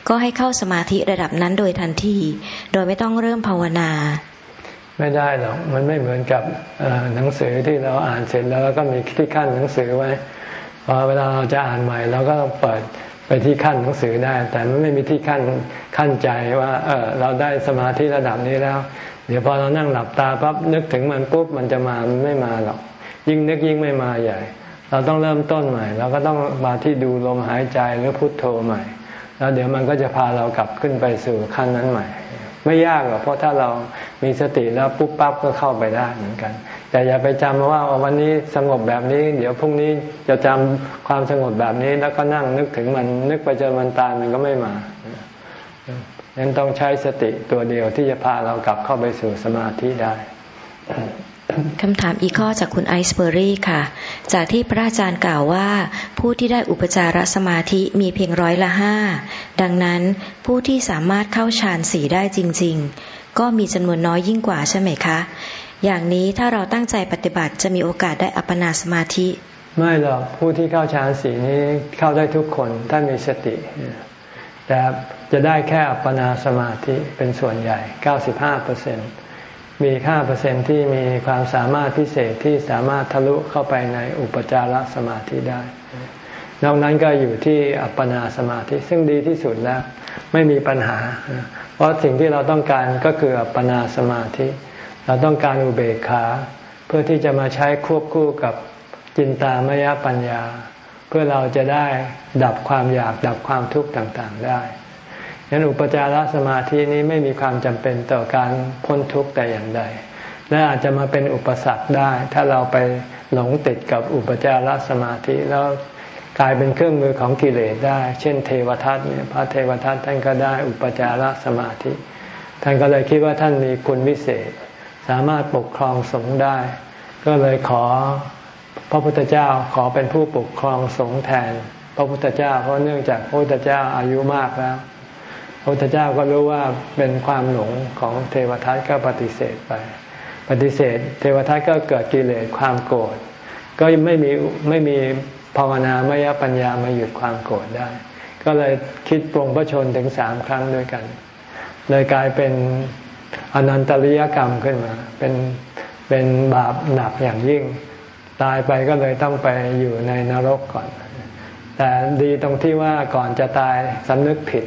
Speaker 2: ก็ให้เข้าสมาธิระดับนั้นโดยทันที โดยไม่ต้องเริ่มภาวนา
Speaker 1: ไม่ได้หรอก มันไม่เหมือนกับหนังสือที่เราอ่านเสร็จแล้วก็มีที่ขั้นหนังสือไว้พอเวลาเราจะอ่านใหม่เราก็ต้องเปิด ไปที่ขั้นหนังสือได้ แต่มันไม่มีที่ขั้นขั้นใจว่า เออเราได้สมาธิระดับนี้แล้ว เดี๋ยวพอเรานั่งหลับตาปั๊บนึกถึงมันปุ๊บมันจะมามันไม่มาหรอกยิ่งนึกยิ่งไม่มาใหญ่ เราต้องเริ่มต้นใหม่ เราก็ต้องมาที่ดูลมหายใจหรือพุทโธใหม่ แล้วเดี๋ยวมันก็จะพาเรากลับขึ้นไปสู่ขั้นนั้นใหม่ ไม่ยากหรอกเพราะถ้าเรามีสติแล้วปุ๊บปั๊บก็เข้าไปได้เหมือนกัน แต่อย่าไปจำว่าวันนี้สงบแบบนี้ เดี๋ยวพรุ่งนี้จะจำความสงบแบบนี้แล้วก็นั่งนึกถึงมันนึกไปจนมันตายมันก็ไม่มาดังนั้นต้องใช้สติตัวเดียวที่จะพาเรากลับเข้าไปสู่สมาธิได้
Speaker 2: คำถามอีกข้อจากคุณไอซ์เบอรี่ค่ะ จากที่พระอาจารย์กล่าวว่า ผู้ที่ได้อุปจารสมาธิมีเพียงร้อยละห้า ดังนั้นผู้ที่สามารถเข้าฌานสี่ได้จริง ๆ ก็มีจำนวนน้อยยิ่งกว่าใช่ไหมคะ อย่างนี้ถ้าเราตั้งใจปฏิบัติจะมีโอกาสได้อัปปนาสมาธิ
Speaker 1: ไม่หรอกผู้ที่เข้าฌานสี่นี้เข้าได้ทุกคนถ้ามีสติ แต่จะได้แค่อัปปนาสมาธิเป็นส่วนใหญ่ 95เปอร์เซ็นมี5เปอร์เซ็นที่มีความสามารถพิเศษที่สามารถทะลุเข้าไปในอุปจารสมาธิได้นอกนั้นก็อยู่ที่อัปปนาสมาธิซึ่งดีที่สุดแล้ว ไม่มีปัญหา เพราะสิ่งที่เราต้องการก็คืออัปปนาสมาธิ เราต้องการอุเบกขา เพื่อที่จะมาใช้ควบคู่กับจินตามยปัญญา เพื่อเราจะได้ดับความอยากดับความทุกข์ต่างๆได้ยันอุปจารสมาธินี้ไม่มีความจำเป็นต่อการพ้นทุกข์แต่อย่างใด และอาจจะมาเป็นอุปสรรคได้ ถ้าเราไปหลงติดกับอุปจารสมาธิแล้วกลายเป็นเครื่องมือของกิเลสได้ เช่นเทวทัตเนี่ยพระเทวทัตท่านก็ได้อุปจารสมาธิ ท่านก็เลยคิดว่าท่านมีคุณวิเศษ สามารถปกครองสงฆ์ได้ ก็เลยขอพระพุทธเจ้าขอเป็นผู้ปกครองสงฆ์แทน พระพุทธเจ้า เพราะเนื่องจากพระพุทธเจ้าอายุมากแล้ว พระพุทธเจ้าก็รู้ว่าเป็นความหลงของเทวทัตก็ปฏิเสธไป ปฏิเสธ เทวทัตก็เกิดกิเลสความโกรธก็ไม่มีไม่มีภาวนามยปัญญามาหยุดความโกรธได้ ก็เลยคิดปรงพระชนถึงสามครั้งด้วยกัน เลยกลายเป็น อนันตริยกรรมขึ้นมา เป็นเป็นบาปหนักอย่างยิ่ง ตายไปก็เลยต้องไปอยู่ในนรกก่อน แต่ดีตรงที่ว่าก่อนจะตายสำนึกผิด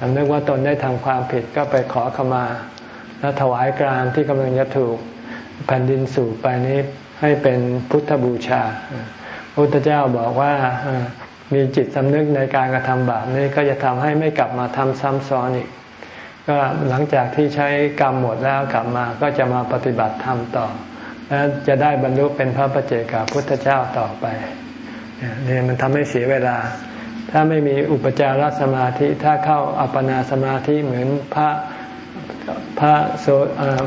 Speaker 1: สำนึกว่าตนได้ทำความผิดก็ไปขอขมา แล้วถวายกรามที่กำลังจะถูกแผ่นดินสูบไปนี้ให้เป็นพุทธบูชาพระพุทธเจ้าบอกว่ามีจิตสำนึกในการกระทำบาปนี้ก็จะทำให้ไม่กลับมาทำซ้ำซ้อนอีก ก็หลังจากที่ใช้กรรมหมดแล้วกลับมาก็จะมาปฏิบัติธรรมต่อ และจะได้บรรลุเป็นพระปัจเจกพุทธเจ้าต่อไปเนี่ยมันทำให้เสียเวลา ถ้าไม่มีอุปจารสมาธิถ้าเข้าอัปปนาสมาธิเหมือนพระพระโส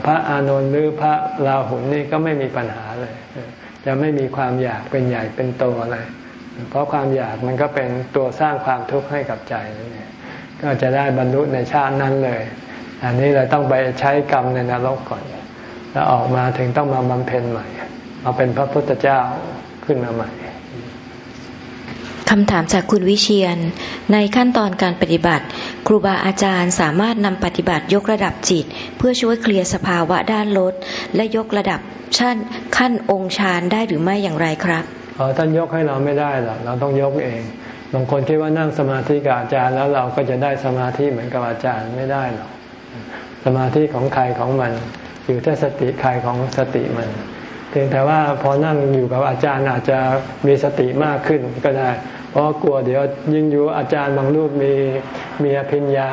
Speaker 1: พระอานนท์หรือพระราหุลนี่ก็ไม่มีปัญหาเลย จะไม่มีความอยากเป็นใหญ่เป็นโตอะไร เพราะความอยากมันก็เป็นตัวสร้างความทุกข์ให้กับใจนั่นเอง ก็จะได้บรรลุในชาตินั้นเลย อันนี้เราต้องไปใช้กรรมในนรกก่อน แล้วออกมาถึงต้องมาบำเพ็ญใหม่มาเป็นพระพุทธเจ้าขึ้นมาใหม่
Speaker 2: คำถามจากคุณวิเชียน ในขั้นตอนการปฏิบัติ ครูบาอาจารย์สามารถนำปฏิบัติยกระดับจิต เพื่อช่วยเคลียร์สภาวะด้านลด และยกระดับชั้นขั้นองค์ฌานได้หรือไม่อย่างไรครับ
Speaker 1: อ๋อท่านยกให้เราไม่ได้หรอกเราต้องยกเอง บางคนคิดว่านั่งสมาธิกับอาจารย์แล้วเราก็จะได้สมาธิเหมือนกับอาจารย์ไม่ได้หรอกสมาธิของใครของมัน อยู่ที่สติใครของสติมันเพียงแต่ว่าพอนั่งอยู่กับอาจารย์อาจจะมีสติมากขึ้นก็ได้ เพราะกลัวเดี๋ยวยิ่งอยู่อาจารย์บางรูปมีมีอภิญญา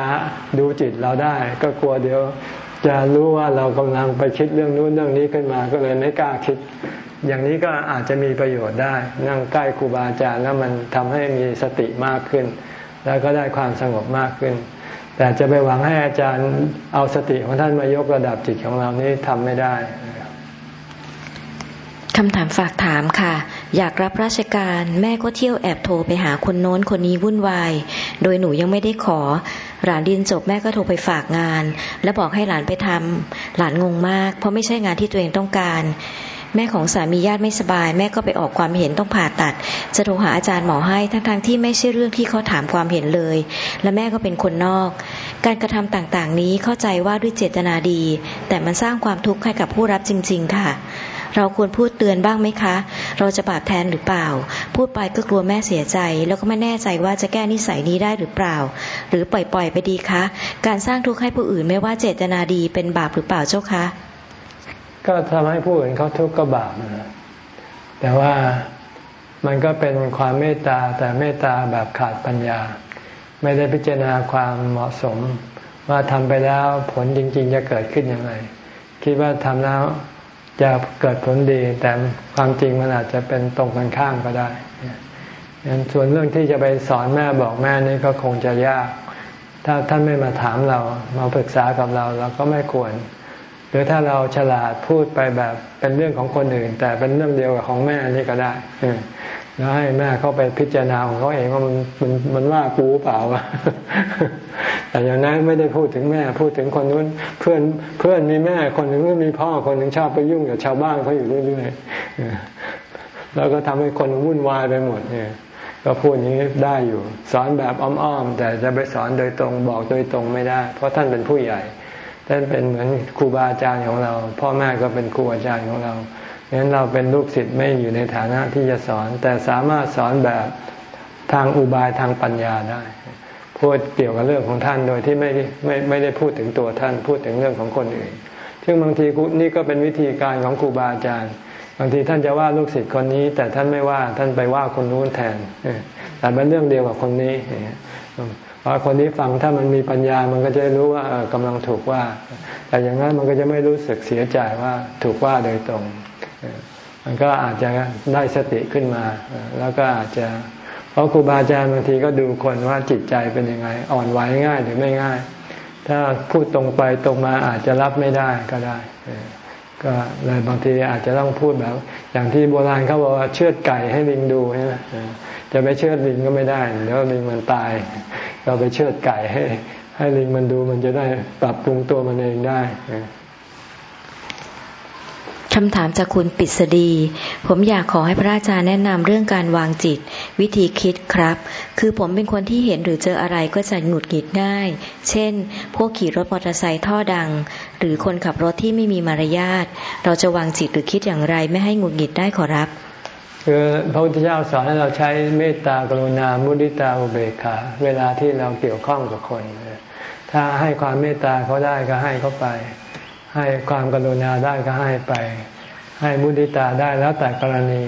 Speaker 1: ดูจิตเราได้ ก็กลัวเดี๋ยวจะรู้ว่าเรากำลังไปคิดเรื่องนู้นเรื่องนี้ขึ้นมาก็เลยไม่กล้าคิด อย่างนี้ก็อาจจะมีประโยชน์ได้ นั่งใกล้ครูบาอาจารย์แล้วมันทำให้มีสติมากขึ้น แล้วก็ได้ความสงบมากขึ้น แต่จะไปหวังให้อาจารย์เอาสติของท่านมายกระดับจิตของเรานี้ทำไม่ได้
Speaker 2: คำถามฝากถามค่ะ อยากรับราชการแม่ก็เที่ยวแอบโทรไปหาคนโน้นคนนี้วุ่นวาย โดยหนูยังไม่ได้ขอ หลานดินจบแม่ก็โทรไปฝากงาน และบอกให้หลานไปทำหลานงงมาก เพราะไม่ใช่งานที่ตัวเองต้องการ แม่ของสามีญาติไม่สบาย แม่ก็ไปออกความเห็นต้องผ่าตัด จะโทรหาอาจารย์หมอให้ทั้งๆทที่ไม่ใช่เรื่องที่เขาถามความเห็นเลย และแม่ก็เป็นคนนอก การกระทำต่างๆ นี้เข้าใจว่าด้วยเจตนาดี แต่มันสร้างความทุกข์ให้กับผู้รับจริง ๆ ค่ะ เราควรพูดเตือนบ้างไหมคะ เราจะบาปแทนหรือเปล่า พูดไปก็กลัวแม่เสียใจ แล้วก็ไม่แน่ใจว่าจะแก้นิสัยนี้ได้หรือเปล่า หรือปล่อยๆไปดีคะ การสร้างทุกข์ให้ผู้อื่นไม่ว่าเจตนาดีเป็นบาปหรือเปล่าเจ้าคะ
Speaker 1: ก็ทำให้ผู้อื่นเขาทุกข์ก็บาปแต่ว่ามันก็เป็นความเมตตาแต่เมตตาแบบขาดปัญญา ไม่ได้พิจารณาความเหมาะสม ว่าทำไปแล้วผลจริง ๆ จะเกิดขึ้นอย่างไรคิดว่าทำแล้วจะเกิดผลดี แต่ความจริงมันอาจจะเป็นตรงกันข้ามก็ได้ยังส่วนเรื่องที่จะไปสอนแม่บอกแม่นี่ก็คงจะยาก ถ้าท่านไม่มาถามเรา มาปรึกษากับเราเราก็ไม่ควร หรือถ้าเราฉลาดพูดไปแบบเป็นเรื่องของคนอื่น แต่เป็นเรื่องเดียวกับของแม่นี่ก็ได้แล้วให้แม่เขาไปพิจารณาของเขาเองว่ามันมันมันว่ากูเปล่าวะแต่อย่างนั้นไม่ได้พูดถึงแม่พูดถึงคนนู้นเพื่อนเพื่อนมีแม่คนหนึ่งก็มีพ่อคนหนึ่งชอบไปยุ่งกับชาวบ้านเขาอยู่เรื่อยๆแล้วก็ทำให้คนวุ่นวายไปหมดเนี่ยก็พูดอย่างนี้ได้อยู่ สอนแบบอ้อมๆแต่จะไปสอนโดยตรงบอกโดยตรงไม่ได้ เพราะท่านเป็นผู้ใหญ่ ท่านเป็นเหมือนครูบาอาจารย์ของเรา พ่อแม่ก็เป็นครูอาจารย์ของเราฉะนั้นเราเป็นลูกศิษย์ไม่อยู่ในฐานะที่จะสอน แต่สามารถสอนแบบทางอุบายทางปัญญาได้ พูดเกี่ยวกับเรื่องของท่านโดยที่ไม่ไม่ไม่ได้พูดถึงตัวท่าน พูดถึงเรื่องของคนอื่น ซึ่งบางทีนี่ก็เป็นวิธีการของครูบาอาจารย์ บางทีท่านจะว่าลูกศิษย์คนนี้ แต่ท่านไม่ว่าท่านไปว่าคนนู้นแทนแต่เป็นเรื่องเดียวกับคนนี้ พอคนนี้ฟังถ้ามันมีปัญญามันก็จะรู้ว่ากำลังถูกว่า แต่อย่างนั้นมันก็จะไม่รู้สึกเสียใจว่าถูกว่าโดยตรง มันก็อาจจะได้สติขึ้นมา แล้วก็อาจจะเพราะครูบาอาจารย์บางทีก็ดูคนว่าจิตใจเป็นยังไง อ่อนไหวง่ายหรือไม่ง่าย ถ้าพูดตรงไปตรงมาอาจจะรับไม่ได้ก็ได้ก็เลยบางทีอาจจะต้องพูดแบบ อย่างที่โบราณเขาบอกว่าเชือดไก่ให้ลิงดูใช่ไหม จะไปเชือดลิงก็ไม่ได้เดี๋ยวลิงมันตาย เราไปเชือดไก่ให้ ให้ลิงมันดูมันจะได้ปรับปรุงตัวมันเองได้
Speaker 2: คำถามจากคุณปิษดี ผมอยากขอให้พระอาจารย์แนะนำเรื่องการวางจิต วิธีคิดครับ คือผมเป็นคนที่เห็นหรือเจออะไรก็จะหงุดหงิดง่าย เช่น พวกขี่รถมอเตอร์ไซค์ท่อดัง หรือคนขับรถที่ไม่มีมารยาท เราจะวางจิตหรือคิดอย่างไรไม่ให้หงุดหงิดได้ขอรับ
Speaker 1: คือพระพุทธเจ้าสอนให้เราใช้เมตตากรุณามุดิตาอุเบกขา เวลาที่เราเกี่ยวข้องกับคน ถ้าให้ความเมตตาเขาได้ก็ให้เขาไป ให้ความกรุณาได้ก็ให้ไป ให้มุดิตาได้แล้วแต่กรณี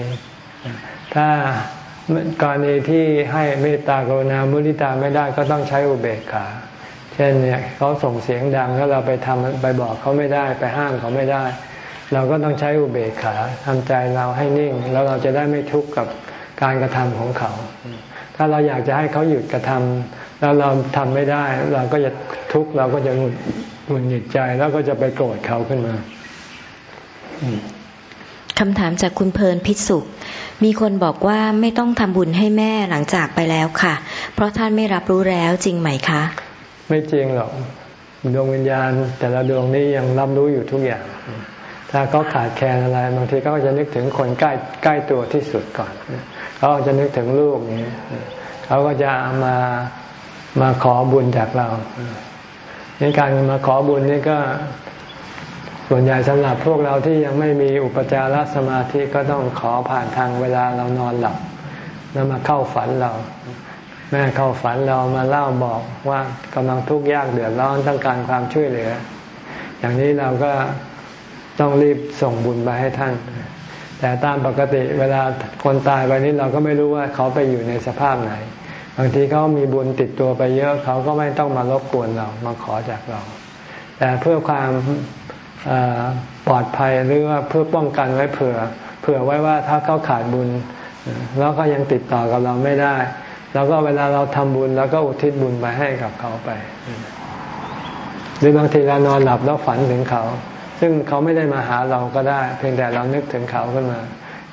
Speaker 1: ถ้ากรณีที่ให้เมตตากรุณามุดิตาไม่ได้ก็ต้องใช้อุเบกขา เช่นเนี่ยเขาส่งเสียงดังแล้วเราไปทำไปบอกเขาไม่ได้ไปห้ามเขาไม่ได้ เราก็ต้องใช้อุเบกขาทำใจเราให้นิ่ง แล้วเราจะได้ไม่ทุกข์กับการกระทำของเขา ถ้าเราอยากจะให้เขาหยุดกระทำแล้วเราทำไม่ได้ เราก็จะทุกข์เราก็จะหงุดหงุดหงิดใจแล้วก็จะไปโกรธเขาขึ้นมา
Speaker 2: คำถามจากคุณเพลินพิสุข มีคนบอกว่าไม่ต้องทำบุญให้แม่หลังจากไปแล้วค่ะ เพราะท่านไม่รับรู้แล้วจริงไหมคะ
Speaker 1: ไม่จริงหรอก ดวงวิญญาณ แต่ละดวงนี้ยังรับรู้อยู่ทุกอย่าง ถ้าเขาขาดแคลนอะไร บางทีเขาก็จะนึกถึงคนใกล้ใกล้ตัวที่สุดก่อนเขาจะนึกถึงลูกนี้เขาก็จะมามาขอบุญจากเราในการมาขอบุญนี่ก็ส่วนใหญ่สำหรับพวกเราที่ยังไม่มีอุปจารสมาธิก็ต้องขอผ่านทางเวลาเรานอนหลับ แล้วมาเข้าฝันเรา แม่เข้าฝันเรามาเล่าบอกว่ากำลังทุกข์ยากเดือดร้อนต้องการความช่วยเหลือ อย่างนี้เราก็ ต้องรีบส่งบุญไปให้ท่าน แต่ตามปกติเวลาคนตายไปนี้เราก็ไม่รู้ว่าเขาไปอยู่ในสภาพไหน บางทีเขามีบุญติดตัวไปเยอะเขาก็ไม่ต้องมารบกวนเรามาขอจากเรา แต่เพื่อความปลอดภัยหรือว่าเพื่อป้องกันไว้เผื่อเผื่อไว้ว่าถ้าเขาขาดบุญ แล้วก็ยังติดต่อกับเราไม่ได้ แล้วก็เวลาเราทำบุญแล้วก็อุทิศบุญไปให้กับเขาไป หรือบางทีเรานอนหลับแล้วฝันถึงเขา ซึ่งเขาไม่ได้มาหาเราก็ได้ เพียงแต่เรานึกถึงเขาขึ้นมา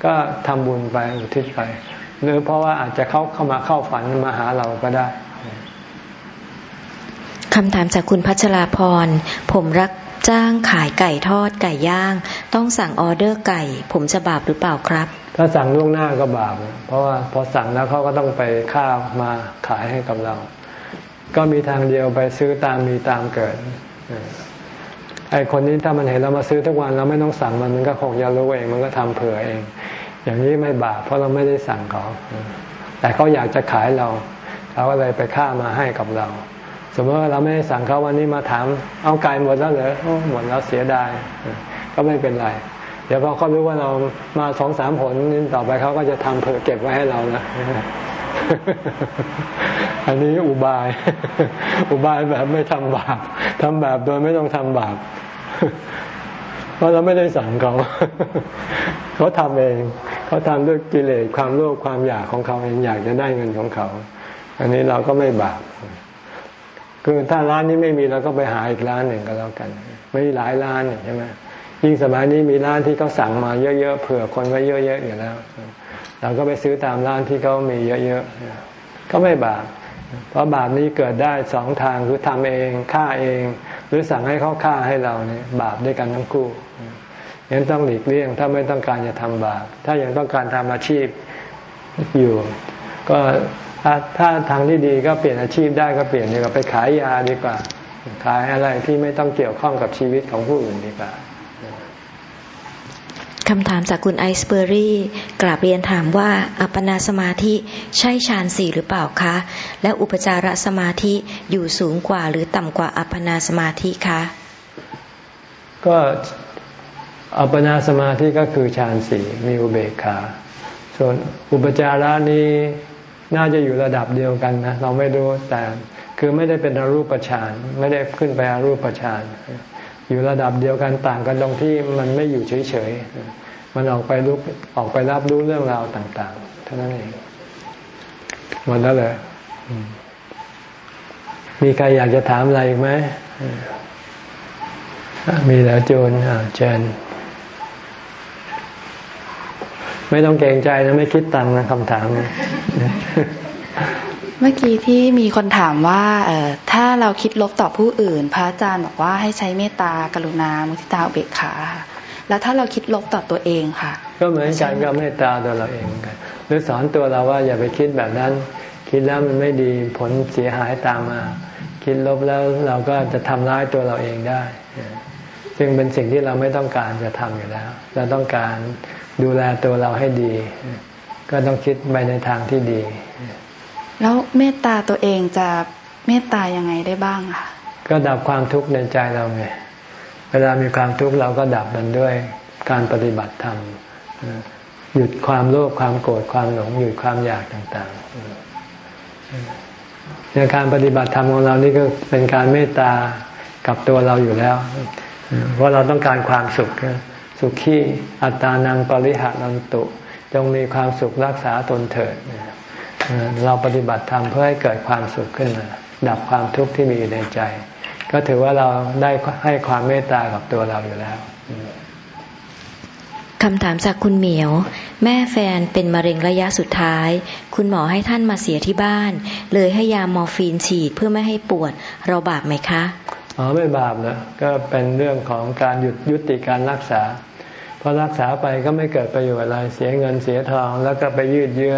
Speaker 1: ก็ทำบุญไปอุทิศไป หรือเพราะว่าอาจจะเขาเข้ามาเข้าฝันมาหาเราก็ได้
Speaker 2: คำถามจากคุณพัชราพร ผมรักจ้างขายไก่ทอดไก่ย่าง ต้องสั่งออเดอร์ไก่ ผมจะบาปหรือเปล่าครับ
Speaker 1: ถ้าสั่งล่วงหน้าก็บาป เพราะว่าพอสั่งแล้วเขาก็ต้องไปค่ามาขายให้กับเรา ก็มีทางเดียวไปซื้อตามมีตามเกิด ไอ้คนนี้ถ้ามันเห็นเรามาซื้อทุกวันเราไม่ต้องสั่งมันมันก็คงจะรู้เองมันก็ทำเผื่อเอง อย่างนี้ไม่บาปเพราะเราไม่ได้สั่งเขา แต่เขาอยากจะขายเราเขาก็เลยไปค่ามาให้กับเรา สมมติว่าเราไม่ได้สั่งเขาวันนี้มาถาม เอาไก่หมดแล้วเหรอหมดแล้วเสียดายก็ไม่เป็นไร เดี๋ยวพอเขารู้ว่าเรามาสองสามผลต่อไปเขาก็จะทำเผื่อเก็บไว้ให้เรานะ อันนี้อุบาย อุบายแบบไม่ทำบาปทำแบบโดยไม่ต้องทำบาปเพราะเราไม่ได้สั่งเขา เขาทำเอง เขาทำด้วยกิเลสความโลภความอยากของเขาเองอยากจะได้เงินของเขา อันนี้เราก็ไม่บาปคือถ้าร้านนี้ไม่มีเราก็ไปหาอีกร้านหนึ่งก็แล้วกัน ไม่หลายร้านใช่ไหมยิ่งสมัยนี้มีร้านที่เขาสั่งมาเยอะๆเผื่อคนไว้เยอะๆอยู่แล้ว เราก็ไปซื้อตามร้านที่เขามีเยอะๆก็ไม่บาป เพราะบาปนี้เกิดได้สองทางคือทำเองฆ่าเอง หรือสั่งให้เขาฆ่าให้เราเนี่ยบาปด้วยกันทั้งคู่ยังต้องหลีกเลี่ยงถ้าไม่ต้องการจะทำบาปถ้ายังต้องการทำอาชีพอยู่ ก็ถ้าถ้าทางที่ดีก็เปลี่ยนอาชีพได้ก็เปลี่ยนดีกว่าไปขายยาดีกว่า ขายอะไรที่ไม่ต้องเกี่ยวข้องกับชีวิตของผู้อื่นดีกว่า
Speaker 2: คำถามจากคุณไอซ์เบอรี่กราบเรียนถามว่า อัปปนาสมาธิใช่ฌานสี่หรือเปล่าคะ และอุปจารสมาธิอยู่สูงกว่าหรือต่ำกว่าอัปปนาสมาธิคะ
Speaker 1: ก็อัปปนาสมาธิก็คือฌานสี่มีอุเบกขา ส่วนอุปจาระนี้น่าจะอยู่ระดับเดียวกันนะ เราไม่รู้แต่คือไม่ได้เป็นอรูปฌานไม่ได้ขึ้นไปอรูปฌาน อยู่ระดับเดียวกันต่างกันตรงที่มันไม่อยู่เฉยๆ มันออกไปรู้ออกไปรับรู้เรื่องราวต่าง ๆ เท่านั้นเองหมดแล้วเลยมีใครอยากจะถามอะไรอีกไหม มีแล้วโจนเจนไม่ต้องเกรงใจนะ ไม่คิดตังค์นะคำถาม
Speaker 4: เมื่อกี้ที่มีคนถามว่าเออถ้าเราคิดลบต่อผู้อื่น พระอาจารย์บอกว่าให้ใช้เมตตากรุณามุทิตาเบกขาแล้วถ้าเราคิดลบต่อตัวเองค่ะ
Speaker 1: ก็เหมือนกันก็เมตตาตัวเราเองกันหรือสอนตัวเราว่าอย่าไปคิดแบบนั้น คิดแล้วมันไม่ดีผลเสียหายตามมา คิดลบแล้วเราก็จะทำร้ายตัวเราเองได้ ซึ่งเป็นสิ่งที่เราไม่ต้องการจะทำอยู่แล้ว เราต้องการดูแลตัวเราให้ดี ก็ต้องคิดไปในทางที่ดี
Speaker 4: แล้วเมตตาตัวเองจะเมตตายังไงได้บ้างคะ
Speaker 1: ก็ดับความทุกข์ในใจเราไงเวลามีความทุกข์เราก็ดับมันด้วยการปฏิบัติธรรมหยุดความโลภความโกรธความหลงหยุดความอยากต่างๆในการปฏิบัติธรรมของเรานี่ก็เป็นการเมตตากับตัวเราอยู่แล้วเพราะเราต้องการความสุขสุขีอัตานังปริหานันตุ จงมีความสุขรักษาตนเถิดเราปฏิบัติธรรมเพื่อให้เกิดความสุขขึ้นมาดับความทุกข์ที่มีอยู่ในใจ ก็ถือว่าเราได้ให้ความเมตตากับตัวเราอยู่แล้ว
Speaker 2: คำถามจากคุณเหมียว แม่แฟนเป็นมะเร็งระยะสุดท้าย คุณหมอให้ท่านมาเสียที่บ้าน เลยให้ยามอร์ฟีนฉีดเพื่อไม่ให้ปวดเราบาปไหมคะ
Speaker 1: อ๋อไม่บาปนะก็เป็นเรื่องของการหยุดยุติการรักษาพอรักษาไปก็ไม่เกิดประโยชน์อะไรเสียเงินเสียทอง แล้วก็ไปยืดเยื้อ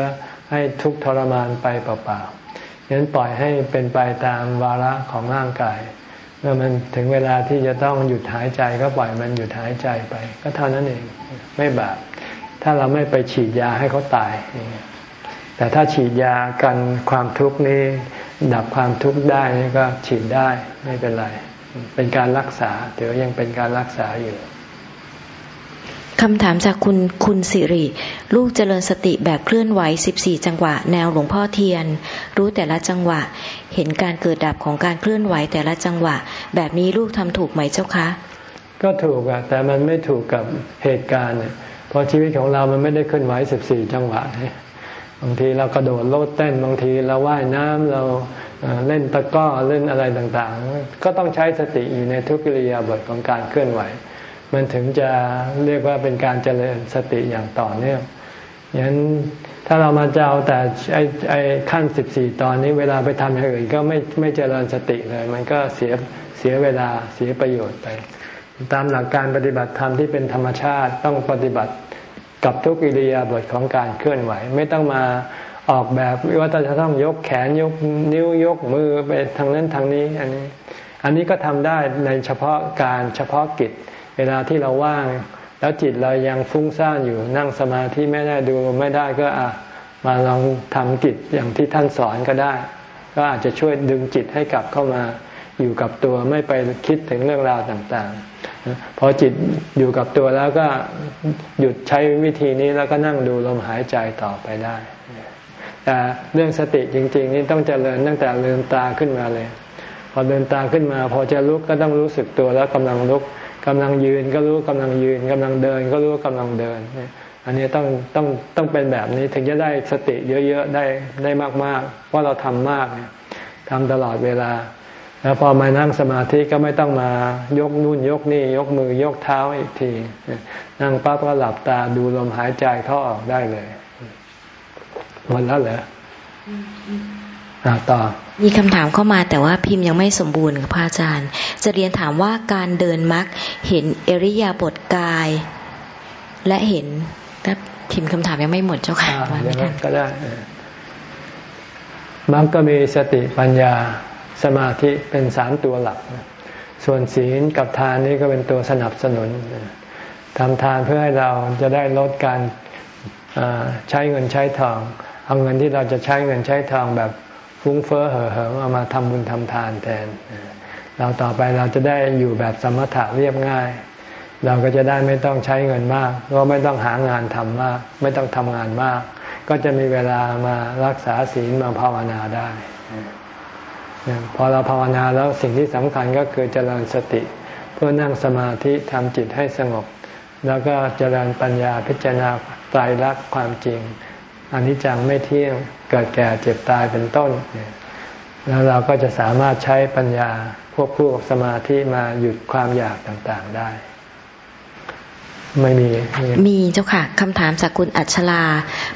Speaker 1: ให้ทุกทรมานไปเปล่าๆงั้นปล่อยให้เป็นไปตามวาระของร่างกาย เมื่อมันถึงเวลาที่จะต้องหยุดหายใจก็ปล่อยมันหยุดหายใจไป ก็เท่านั้นเองไม่บาปถ้าเราไม่ไปฉีดยาให้เขาตาย แต่ถ้าฉีดยากันความทุกข์นี้ ดับความทุกข์ได้ก็ฉีดได้ไม่เป็นไร เป็นการรักษาเดี๋ยวยังเป็นการรักษาอยู่
Speaker 2: คำถามจากคุณคุณสิริ ลูกเจริญสติแบบเคลื่อนไหว 14 จังหวะ แนวหลวงพ่อเทียน รู้แต่ละจังหวะ เห็นการเกิดดับของการเคลื่อนไหวแต่ละจังหวะ แบบนี้ลูกทำถูกไหมเจ้าคะ
Speaker 1: ก็ถูกอะแต่มันไม่ถูกกับเหตุการณ์เพราะชีวิตของเรามันไม่ได้เคลื่อนไหว 14 จังหวะบางทีเรากระโดดโลดเต้นบางทีเราว่ายน้ำเราเล่นตะก้อเล่นอะไรต่างๆ ก็ต้องใช้สติอยู่ในทุกิริยาบทของการเคลื่อนไหว มันถึงจะเรียกว่าเป็นการเจริญสติอย่างต่อเนื่องอย่างนั้นถ้าเรามาจะเอาแต่ไอ้ไอ้ขั้นสิบสี่ตอนนี้เวลาไปทำอย่างอื่นก็ไม่ไม่เจริญสติเลย มันก็เสียเสียเวลาเสียประโยชน์ไป ตามหลักการปฏิบัติธรรมที่เป็นธรรมชาติต้องปฏิบัติกับทุกอิริยาบถของการเคลื่อนไหว ไม่ต้องมาออกแบบว่าจะต้องยกแขนยกนิ้วยกมือไปทางนั้นทางนี้ อันนี้ อันนี้ก็ทำได้ในเฉพาะการเฉพาะกิจ เวลาที่เราว่าง แล้วจิตเรายังฟุ้งซ่านอยู่นั่งสมาธิไม่ได้ดูไม่ได้ก็อะมาลองทำกิจอย่างที่ท่านสอนก็ได้ ก็อาจจะช่วยดึงจิตให้กลับเข้ามาอยู่กับตัวไม่ไปคิดถึงเรื่องราวต่างๆ พอจิตอยู่กับตัวแล้วก็หยุดใช้วิธีนี้แล้วก็นั่งดูลมหายใจต่อไปได้ แต่เรื่องสติจริง ๆ นี่ต้องเจริญตั้งแต่ลืมตาขึ้นมาเลย พอลืมตาขึ้นมา พอจะลุกก็ต้องรู้สึกตัวแล้วกำลังลุก กำลังยืนก็รู้กำลังยืนกำลังเดินก็รู้กำลังเดิน อันนี้ต้องต้องต้องเป็นแบบนี้ถึงจะได้สติเยอะๆได้ได้มากๆเพราะเราทำมากทำตลอดเวลา แล้วพอมานั่งสมาธิก็ไม่ต้องมายกนู่นยกนี่ยกมือยกเท้าอีกที นั่งปั๊บก็หลับตาดูลมหายใจเข้าออกได้เลยหมดแล้วเหรอ ต่อ
Speaker 2: มีคำถามเข้ามาแต่ว่าพิมพ์ยังไม่สมบูรณ์ครับพระอาจารย์ จะเรียนถามว่าการเดินมักเห็นเอริยาบทกาย และเห็นถ้าพิมพ์คำถามยังไม่หมดเจ้าค่ะ
Speaker 1: ก็ได้มักก็มีสติปัญญาสมาธิเป็นสามตัวหลัก ส่วนศีลกับทานนี้ก็เป็นตัวสนับสนุนทำทานเพื่อให้เราจะได้ลดการใช้เงินใช้ทอง เอาเงินที่เราจะใช้เงินใช้ทองแบบ ฟุ้งเฟ้อเหอเหิมเอามาทำบุญทำทานแทน เราต่อไปเราจะได้อยู่แบบสมถะเรียบง่าย เราก็จะได้ไม่ต้องใช้เงินมากก็ไม่ต้องหางานทำมาก ไม่ต้องทำงานมาก ก็จะมีเวลามารักษาศีลมาภาวนาได้พอเราภาวนาแล้วสิ่งที่สำคัญก็คือเจริญสติ เพื่อนั่งสมาธิทำจิตให้สงบ แล้วก็เจริญปัญญาพิจารณาไตรลักษณ์ความจริง อนิจจังไม่เที่ยงเกิดแก่เจ็บตายเป็นต้น แล้วเราก็จะสามารถใช้ปัญญาควบคู่กับสมาธิมาหยุดความอยากต่างๆได้ ไม่มี
Speaker 2: มีเจ้าค่ะคำถามจากคุณอัชลา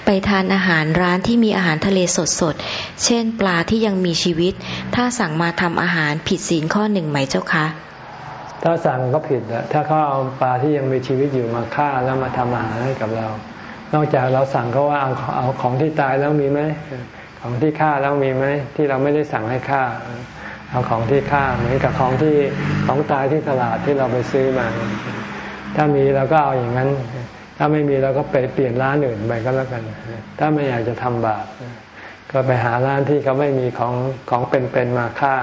Speaker 2: ไปทานอาหารร้านที่มีอาหารทะเลสดๆ เช่น ปลาที่ยังมีชีวิต ถ้าสั่งมาทำอาหารผิดศีลข้อหนึ่งไหมเจ้าคะ
Speaker 1: ถ้าสั่งก็ผิดถ้าเขาเอาปลาที่ยังมีชีวิตอยู่มาฆ่าแล้วมาทำอาหารให้กับเรา นอกจากเราสั่งเขาว่าเอาเอาของที่ตายแล้วมีไหมของที่ฆ่าแล้วมีไหมที่เราไม่ได้สั่งให้ฆ่า เอาของที่ฆ่าเหมือนกับของที่ของตายที่ตลาดที่เราไปซื้อมา ถ้ามีเราก็เอาอย่างนั้น ถ้าไม่มีเราก็ไปเปลี่ยนร้านอื่นไปก็แล้วกัน ถ้าไม่อยากจะทำบาปก็ไปหาร้านที่เขาไม่มีของของเป็นๆมาฆ่า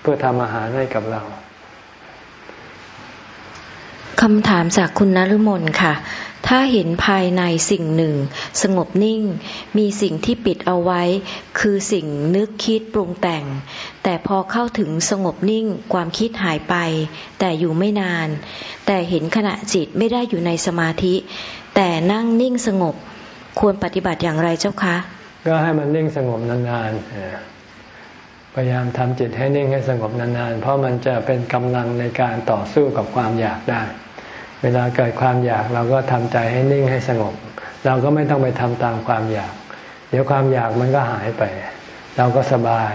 Speaker 1: เพื่อทำอาหารให้กับเรา
Speaker 2: คำถามจากคุณนฤมลค่ะ ถ้าเห็นภายในสิ่งหนึ่ง สงบนิ่ง มีสิ่งที่ปิดเอาไว้ คือสิ่งนึกคิดปรุงแต่ง แต่พอเข้าถึงสงบนิ่งความคิดหายไป แต่อยู่ไม่นาน แต่เห็นขณะจิตไม่ได้อยู่ในสมาธิ แต่นั่งนิ่งสงบ ควรปฏิบัติอย่างไรเจ้าคะ
Speaker 1: ก็ให้มันนิ่งสงบนานๆพยายามทำจิตให้นิ่งให้สงบนานๆ เพราะมันจะเป็นกำลังในการต่อสู้กับความอยากได้ เวลาเกิดความอยากเราก็ทำใจให้นิ่งให้สงบ เราก็ไม่ต้องไปทำตามความอยาก เดี๋ยวความอยากมันก็หายไป เราก็สบาย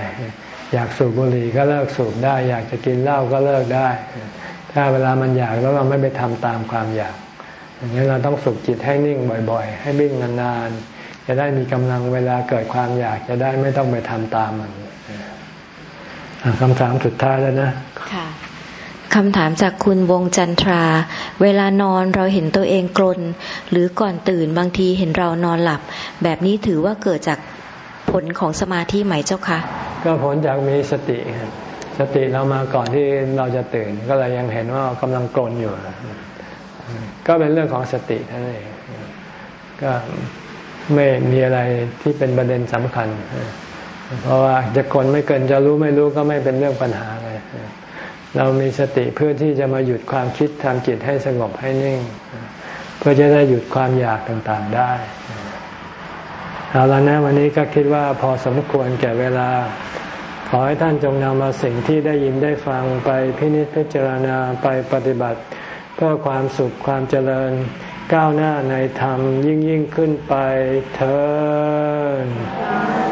Speaker 1: อยากสูบบุหรี่ก็เลิกสูบได้ อยากจะกินเหล้าก็เลิกได้ ถ้าเวลามันอยากแล้วเราไม่ไปทำตามความอยากอย่างนี้เราต้องฝึกจิตให้นิ่งบ่อยๆ ให้นิ่งนานๆ จะได้มีกำลังเวลาเกิดความอยากจะได้ไม่ต้องไปทำตามมันคำถามสุดท้ายแล้วนะ
Speaker 2: ค่ะ คำถามจากคุณวงจันทรา เวลานอนเราเห็นตัวเองกลน หรือก่อนตื่นบางทีเห็นเรานอนหลับ แบบนี้ถือว่าเกิดจากผลของสมาธิไหมเจ้าคะ
Speaker 1: ก็ผลจากมีสติ สติเรามาก่อนที่เราจะตื่น ก็เลยยังเห็นว่ากำลังกลนอยู่ ก็เป็นเรื่องของสตินั่นเองก็ไม่มีอะไรที่เป็นประเด็นสำคัญ เพราะว่าจะกลนไม่เกินจะรู้ไม่รู้ก็ไม่เป็นเรื่องปัญหาเลย เรามีสติเพื่อที่จะมาหยุดความคิดทำจิตให้สงบให้นิ่ง เพื่อจะได้หยุดความอยากต่างๆได้เอาละนะวันนี้ก็คิดว่าพอสมควรแก่เวลา ขอให้ท่านจงนำมาสิ่งที่ได้ยินได้ฟังไปพินิจพิจารณาไปปฏิบัติ เพื่อความสุขความเจริญ ก้าวหน้าในธรรมยิ่งยิ่งขึ้นไปเถิด